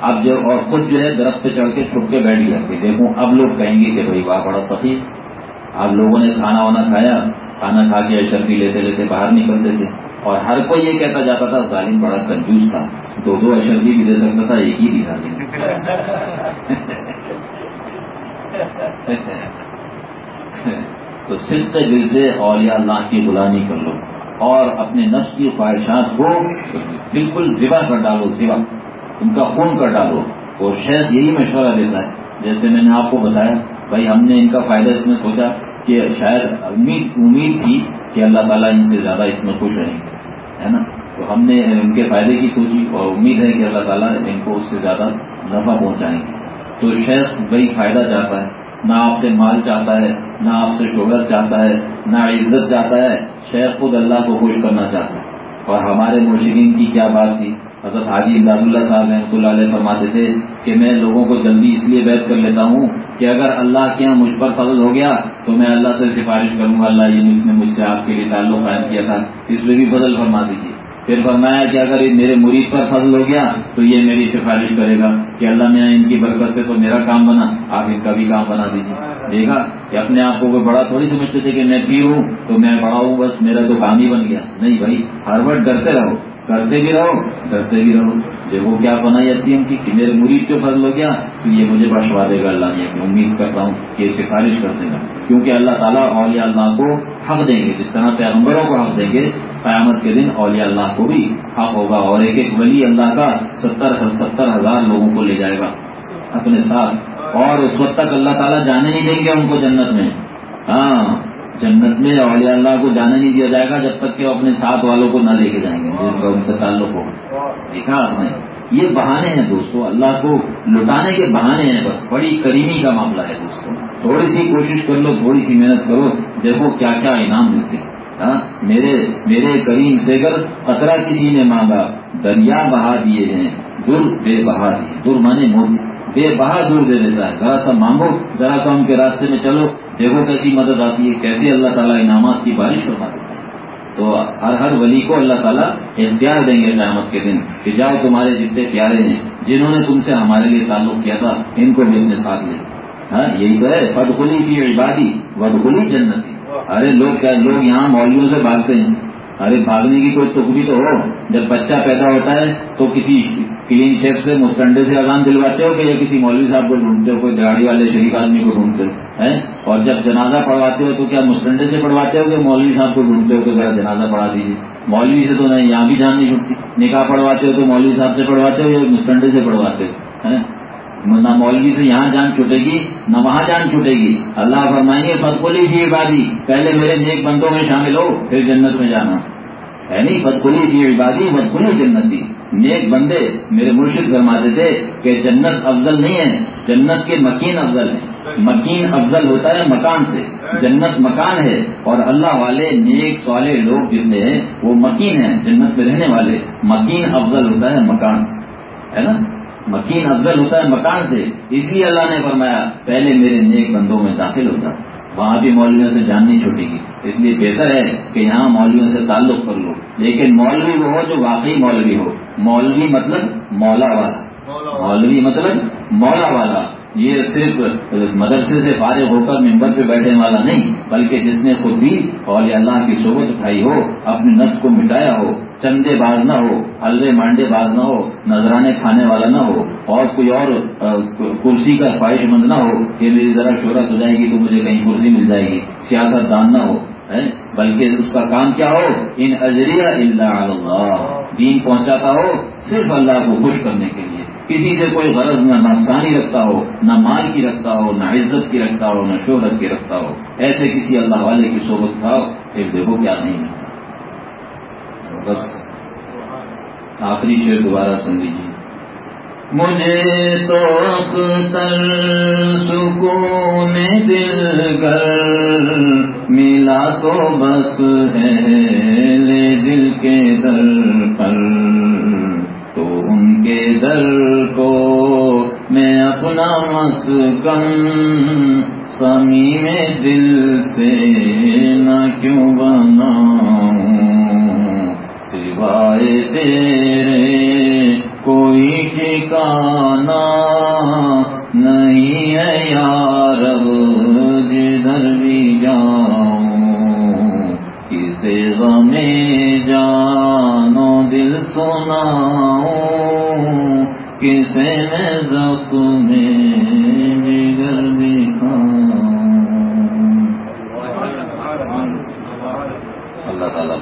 اب جو اور خود جو ہے درخت پہ چڑھ کے چھپ کے بیٹھ گیا کہ دیکھوں، اب لوگ کہیں گے کہ بھائی واہ، بڑا سخی۔ اب لوگوں نے کھانا وانا کھایا۔ کھانا کھا کے اشر بھی لیتے لیتے باہر نکلتے تھے۔ اور ہر کوئی یہ کہتا جاتا تھا، ظالم بڑا کنجوس تھا۔ دو دو اشر بھی دے سکتا تھا، ایک ہی دکھا دیں تو صرف دل سے اولیاء اللہ کی غلامی کر لو۔ اور اپنے نفس کی خواہشات کو بالکل ذبح کر ڈالو، ذبح۔ ان کا خون کر ڈالو۔ اور شاید یہی مشورہ دیتا ہے۔ جیسے میں نے آپ کو بتایا، بھائی ہم نے ان کا فائدہ اس میں سوچا کہ شاید امید امید تھی کہ اللہ تعالیٰ ان سے زیادہ اس میں خوش رہیں گے، ہے نا؟ تو ہم نے ان کے فائدے کی سوچی اور امید ہے کہ اللہ تعالیٰ ان کو اس سے زیادہ نفع پہنچائیں گے۔ تو شیخ بھائی فائدہ چاہتا ہے۔ نہ آپ سے مال چاہتا ہے، نہ آپ سے شوگر چاہتا ہے، نہ عزت چاہتا ہے شیخ خود اللہ کو خوش کرنا چاہتا ہے۔ اور ہمارے مرشدین کی کیا بات تھی؟ حضرت حاجی امداد اللہ صاحب رحمۃ اللہ علیہ فرماتے تھے کہ میں لوگوں کو جلدی اس لیے بیت کر لیتا ہوں کہ اگر اللہ کے یہاں مجھ پر فضل ہو گیا تو میں اللہ سے سفارش کروں گا، اللہ جی یہ اس نے مجھ سے آپ کے لیے تعلق قائم کیا تھا، اس میں بھی فضل فرما دیجیے پھر فرمایا کہ اگر میرے مرید پر فضل ہو گیا تو یہ میری سفارش کرے گا کہ اللہ میں ان کی برکت سے تو میرا کام بنا، آپ ان کا بھی کام بنا دیجیے دیکھا کہ اپنے آپ کو کوئی بڑا تھوڑی سمجھتے تھے کہ میں پی ہوں تو میں بڑا ہوں، بس میرا تو کام ہی بن گیا۔ نہیں بھائی، ہر وقت ڈرتے رہو۔ کرتے بھی رہو، ڈرتے بھی رہو۔ دیکھو کیا بنائی جاتی ہے کہ میرے مرید کے فضل ہو گیا، تو یہ مجھے بخشوا دے گا اللہ نے۔ امید کرتا ہوں کہ سفارش کر دے گا۔ کیونکہ اللہ تعالیٰ اولیاء اللہ کو حق دیں گے۔ جس طرح پیغمبروں کو حق دیں گے، قیامت کے دن اولیاء اللہ کو بھی حق ہوگا اور ایک ایک ولی اللہ کا ستر ستر ہزار لوگوں کو لے جائے گا۔ اپنے ساتھ۔ اور اس وقت تک اللہ تعالیٰ جانے نہیں دیں گے ان کو جنت میں۔ ہاں۔ جنت میں اولیاء اللہ کو جانے نہیں دیا جائے گا جب تک کہ وہ اپنے ساتھ والوں کو نہ لے کے جائیں گے۔ جن کا ان سے تعلق ہو دیکھا آپ نے؟ یہ بہانے ہیں دوستو اللہ کو لٹانے کے بہانے ہیں بس۔ بڑی کریمی کا معاملہ ہے دوستو۔ تھوڑی سی کوشش کر لو تھوڑی سی محنت کرو۔ دیکھو کیا کیا انعام ملتے ہاں؟ میرے میرے کریم سے اگر قطرہ کسی نے مانگا دریا بہا دیے ہیں در بے بہا دیے۔ در مانے موتی بے بہا دور دے دیتا ہے۔ ذرا سا مانگو ذرا سا ان کے راستے میں چلو۔ دیکھو کیسی مدد آتی ہے کیسے اللہ تعالیٰ انعامات کی بارش کروا دیتا ہے تو ہر ہر ولی کو اللہ تعالیٰ اختیار دیں گے قیامت کے دن کہ جاؤ تمہارے جتنے پیارے ہیں، جنہوں نے تم سے ہمارے لیے تعلق کیا تھا، ان کو بھی اپنے ساتھ لے ہاں یہی تو ہے بدخلی کی عبادی بدخلی جنتی۔ ارے لوگ کیا، لوگ یہاں مولویوں سے بھاگتے ہیں۔ ارے بھاگنے کی کوئی تک بھی تو ہو۔ جب بچہ پیدا ہوتا ہے تو کسی کلین شیف سے مستنڈے سے اذان دلواتے ہو کہ یا کسی مولوی صاحب کو ڈھونڈتے ہو، کوئی گاڑی والے شریف آدمی کو ڈھونڈتے ہیں؟ اور جب جنازہ پڑھواتے ہو تو کیا مستنڈے سے پڑھواتے ہو کہ مولوی صاحب کو ڈھونڈتے ہو کہ ذرا جنازہ پڑھا دیجیے؟ مولوی سے تو نہیں، یہاں بھی جان نہیں چھوٹتی نکاح پڑھواتے ہو تو مولوی صاحب سے پڑھواتے ہو یا مستنڈے سے پڑھواتے ہو؟ نہ مولوی سے یہاں جان چھوٹے گی، نہ وہاں جان چھوٹے گی۔ اللہ فرمائیں گے بدکلی کی عبادی، پہلے میرے نیک بندوں میں شامل ہو، پھر جنت میں جانا۔ ہے نہیں؟ بدکلی کی عبادی بدکلی جنتی نیک بندے میرے مرشد فرماتے تھے کہ جنت افضل نہیں ہے، جنت کے مکین افضل ہے مکین افضل ہوتا ہے مکان سے۔ جنت مکان ہے اور اللہ والے نیک سوالے لوگ جتنے ہیں، وہ مکین ہیں، جنت میں رہنے والے۔ مکین افضل ہوتا ہے مکان سے۔ ہے نا؟ مکین افضل ہوتا ہے مکان سے۔ اس لیے اللہ نے فرمایا پہلے میرے نیک بندوں میں داخل ہوتا۔ وہاں بھی مولویوں سے جان نہیں چھوٹے گی۔ اس لیے بہتر ہے کہ یہاں مولویوں سے تعلق کر لو۔ لیکن مولوی وہ ہو جو واقعی مولوی ہو۔ مولوی مطلب مولا والا۔ مولوی مطلب مولا والا۔ یہ صرف مدرسے سے فارغ ہو کر ممبر پہ بیٹھنے والا نہیں، بلکہ جس نے خود بھی اور اللہ کی صحبت اٹھائی ہو اپنے نفس کو مٹایا ہو، چندے باز نہ ہو الوے مانڈے باز نہ ہو، نذرانے کھانے والا نہ ہو، اور کوئی اور کرسی کا خواہش مند نہ ہو کہ میری ذرا شہرت ہو جائے گی تو مجھے کہیں کرسی مل جائے گی سیاست دان نہ ہو بلکہ اس کا کام کیا ہو؟ ان اجریا اللہ۔ دین پہنچاتا ہو صرف اللہ کو خوش کرنے کے لیے۔ کسی سے کوئی غرض نہ نقصانی رکھتا ہو، نہ مال کی رکھتا ہو، نہ عزت کی رکھتا ہو، نہ شہرت کی رکھتا ہو، ایسے کسی اللہ والے کی صحبت کھاؤ ایک دیکھو کیا نہیں ملتا بس۔ آخری شعر دوبارہ سن لیجیے مجھے تو اختر سکون دل کر ملا تو بس ہے لے دل کے در پر۔ ان کے در کو میں اپنا مسکن سمی میں دل سے نہ کیوں بناؤں؟ سوائے تیرے کوئی ٹھکانہ اللہ تعالیٰ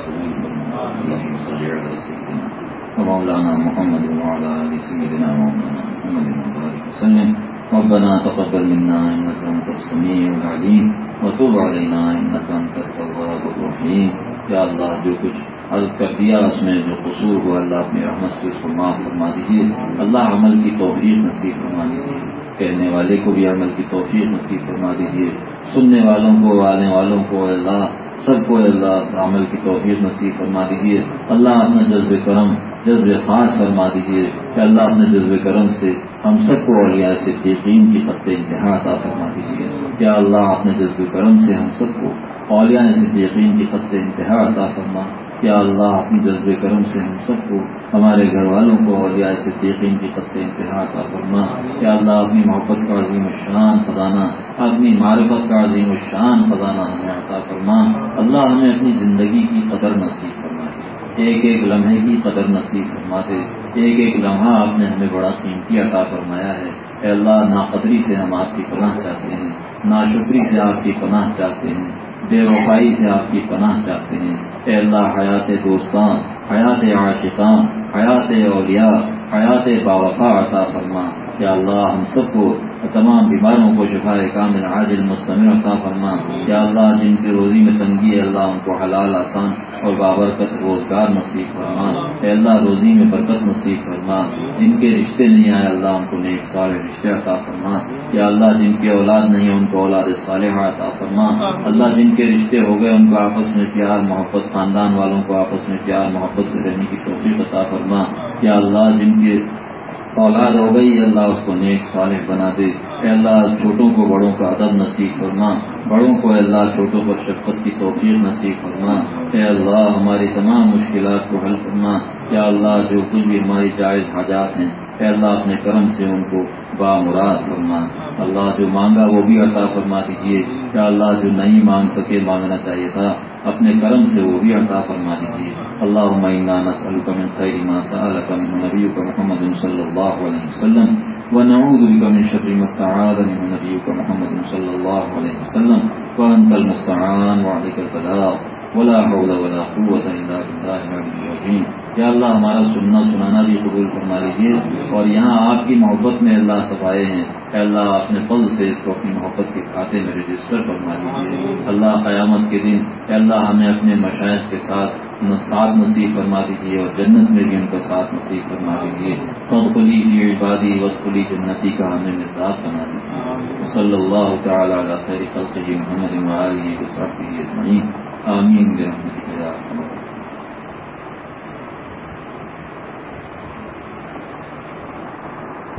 قبول اللهم محمد وعلى ال سيدنا مولانا محمد وبارك وسلم ربنا تقبل منا انك انت السميع العليم وتوب علينا انك انت التواب الرحيم یا اللہ جو کچھ عرض کر دیا، اس میں جو قصور ہوا، اللہ اپنی رحمت سے اس کو معاف فرما دیجیے اللہ عمل کی توفیق نصیب فرما دیجیے کہنے والے کو بھی عمل کی توفیق نصیب فرما دیجیے سننے والوں کو، آنے والوں کو اللہ، سب کو اللہ، عمل کی توفیق نصیب فرما دیجیے اللہ اپنا جذب کرم، جذب خاص فرما دیجیے کہ اللہ اپنے جذب کرم سے ہم سب کو اولیاء سے یقین کی خط انتہا عطا فرما دیجیے کیا اللہ، اپنے جذب کرم سے ہم سب کو اولیاء سے یقین کی خط انتہا عطا فرما۔ کیا اللہ، اپنے جذب کرم سے ہم سب کو، ہمارے گھر والوں کو اور صدیقین کی خط انتہا کا فرما۔ یا اللہ، اپنی محبت کا عظیم شان خزانہ، اپنی معرفت کا عظیم شان خزانہ ہمیں عطا فرما۔ اللہ ہمیں اپنی زندگی کی قدر نصیب فرما دے ایک ایک لمحے کی قدر نصیب فرما دے ایک ایک لمحہ آپ نے ہمیں بڑا قیمتی عطا فرمایا ہے۔ اے اللہ، ناقدری سے ہم آپ کی پناہ چاہتے ہیں۔ ناشکری سے آپ کی پناہ چاہتے ہیں۔ بے وفائی سے آپ کی پناہ چاہتے ہیں۔ اے اللہ، حیات دوستان، حیات عاشقان، حیات اولیاء، حیات باوفا عطا فرما۔ یا اللہ، ہم سب کو تمام بیماروں کو شفا کامل، عاجل، مستمر عطا فرما۔ یا اللہ، جن کی روزی میں تنگی ہے، اللہ ان کو حلال، آسان اور بابرکت روزگار نصیب فرما۔ اے اللہ، روزی میں برکت نصیب فرما۔ جن کے رشتے نہیں آئے، اللہ ان کو نیک سارے رشتے عطا فرما۔ یا اللہ، جن کی اولاد نہیں ہے، ان کو اولاد صالحہ عطا فرما۔ اللہ، جن کے رشتے ہو گئے، ان کو آپس میں پیار، محبت، خاندان والوں کو آپس میں پیار، محبت سے رہنے کی توفیق عطا فرما۔ یا اللہ، جن کے اولاد ہو گئی اللہ اس کو نیک صالح بنا دے۔ اے اللہ، چھوٹوں کو بڑوں کا ادب نصیب فرما۔ بڑوں کو اللہ، چھوٹوں پر شفقت کی توفیق نصیب فرما۔ اے اللہ، ہماری تمام مشکلات کو حل فرما۔ یا اللہ، جو کچھ بھی ہماری جائز حاجات ہیں اے اللہ اپنے کرم سے ان کو با مراد فرما اللہ جو مانگا وہ بھی عطا فرما دیجیے یا اللہ جو نہیں مانگ سکے مانگنا چاہیے تھا، اپنے کرم سے وہ بھی عطا فرما دیجیے اللہ من خير ما سألك من نبيك محمد صلى الله عليه وسلم، ونعوذ بك من شر ما استعاذ من نبيك محمد صلى الله عليه وسلم وأنت المستعان وعليك البلاغ، ولا حول ولا قوة إلا بالله العلي العظيم یا اللہ ہمارا سننا سنانا بھی قبول فرما لیجیے اور یہاں آپ کی محبت میں اللہ صفائے ہیں۔ اے اللہ اپنے پل سے اس کو اپنی محبت کے کھاتے میں رجسٹر فرما لیجیے اللہ قیامت کے دن اے اللہ ہمیں اپنے مشاعر کے ساتھ ساتھ نصیب فرما دیجیے اور جنت میں بھی ان کا ساتھ نصیب فرما دیجیے خود کلی جی عبادی وقت کلی جنتی کا ہمیں نصاب بنا دیجیے صلی اللہ تعالیٰ خیر خلق محمد آمین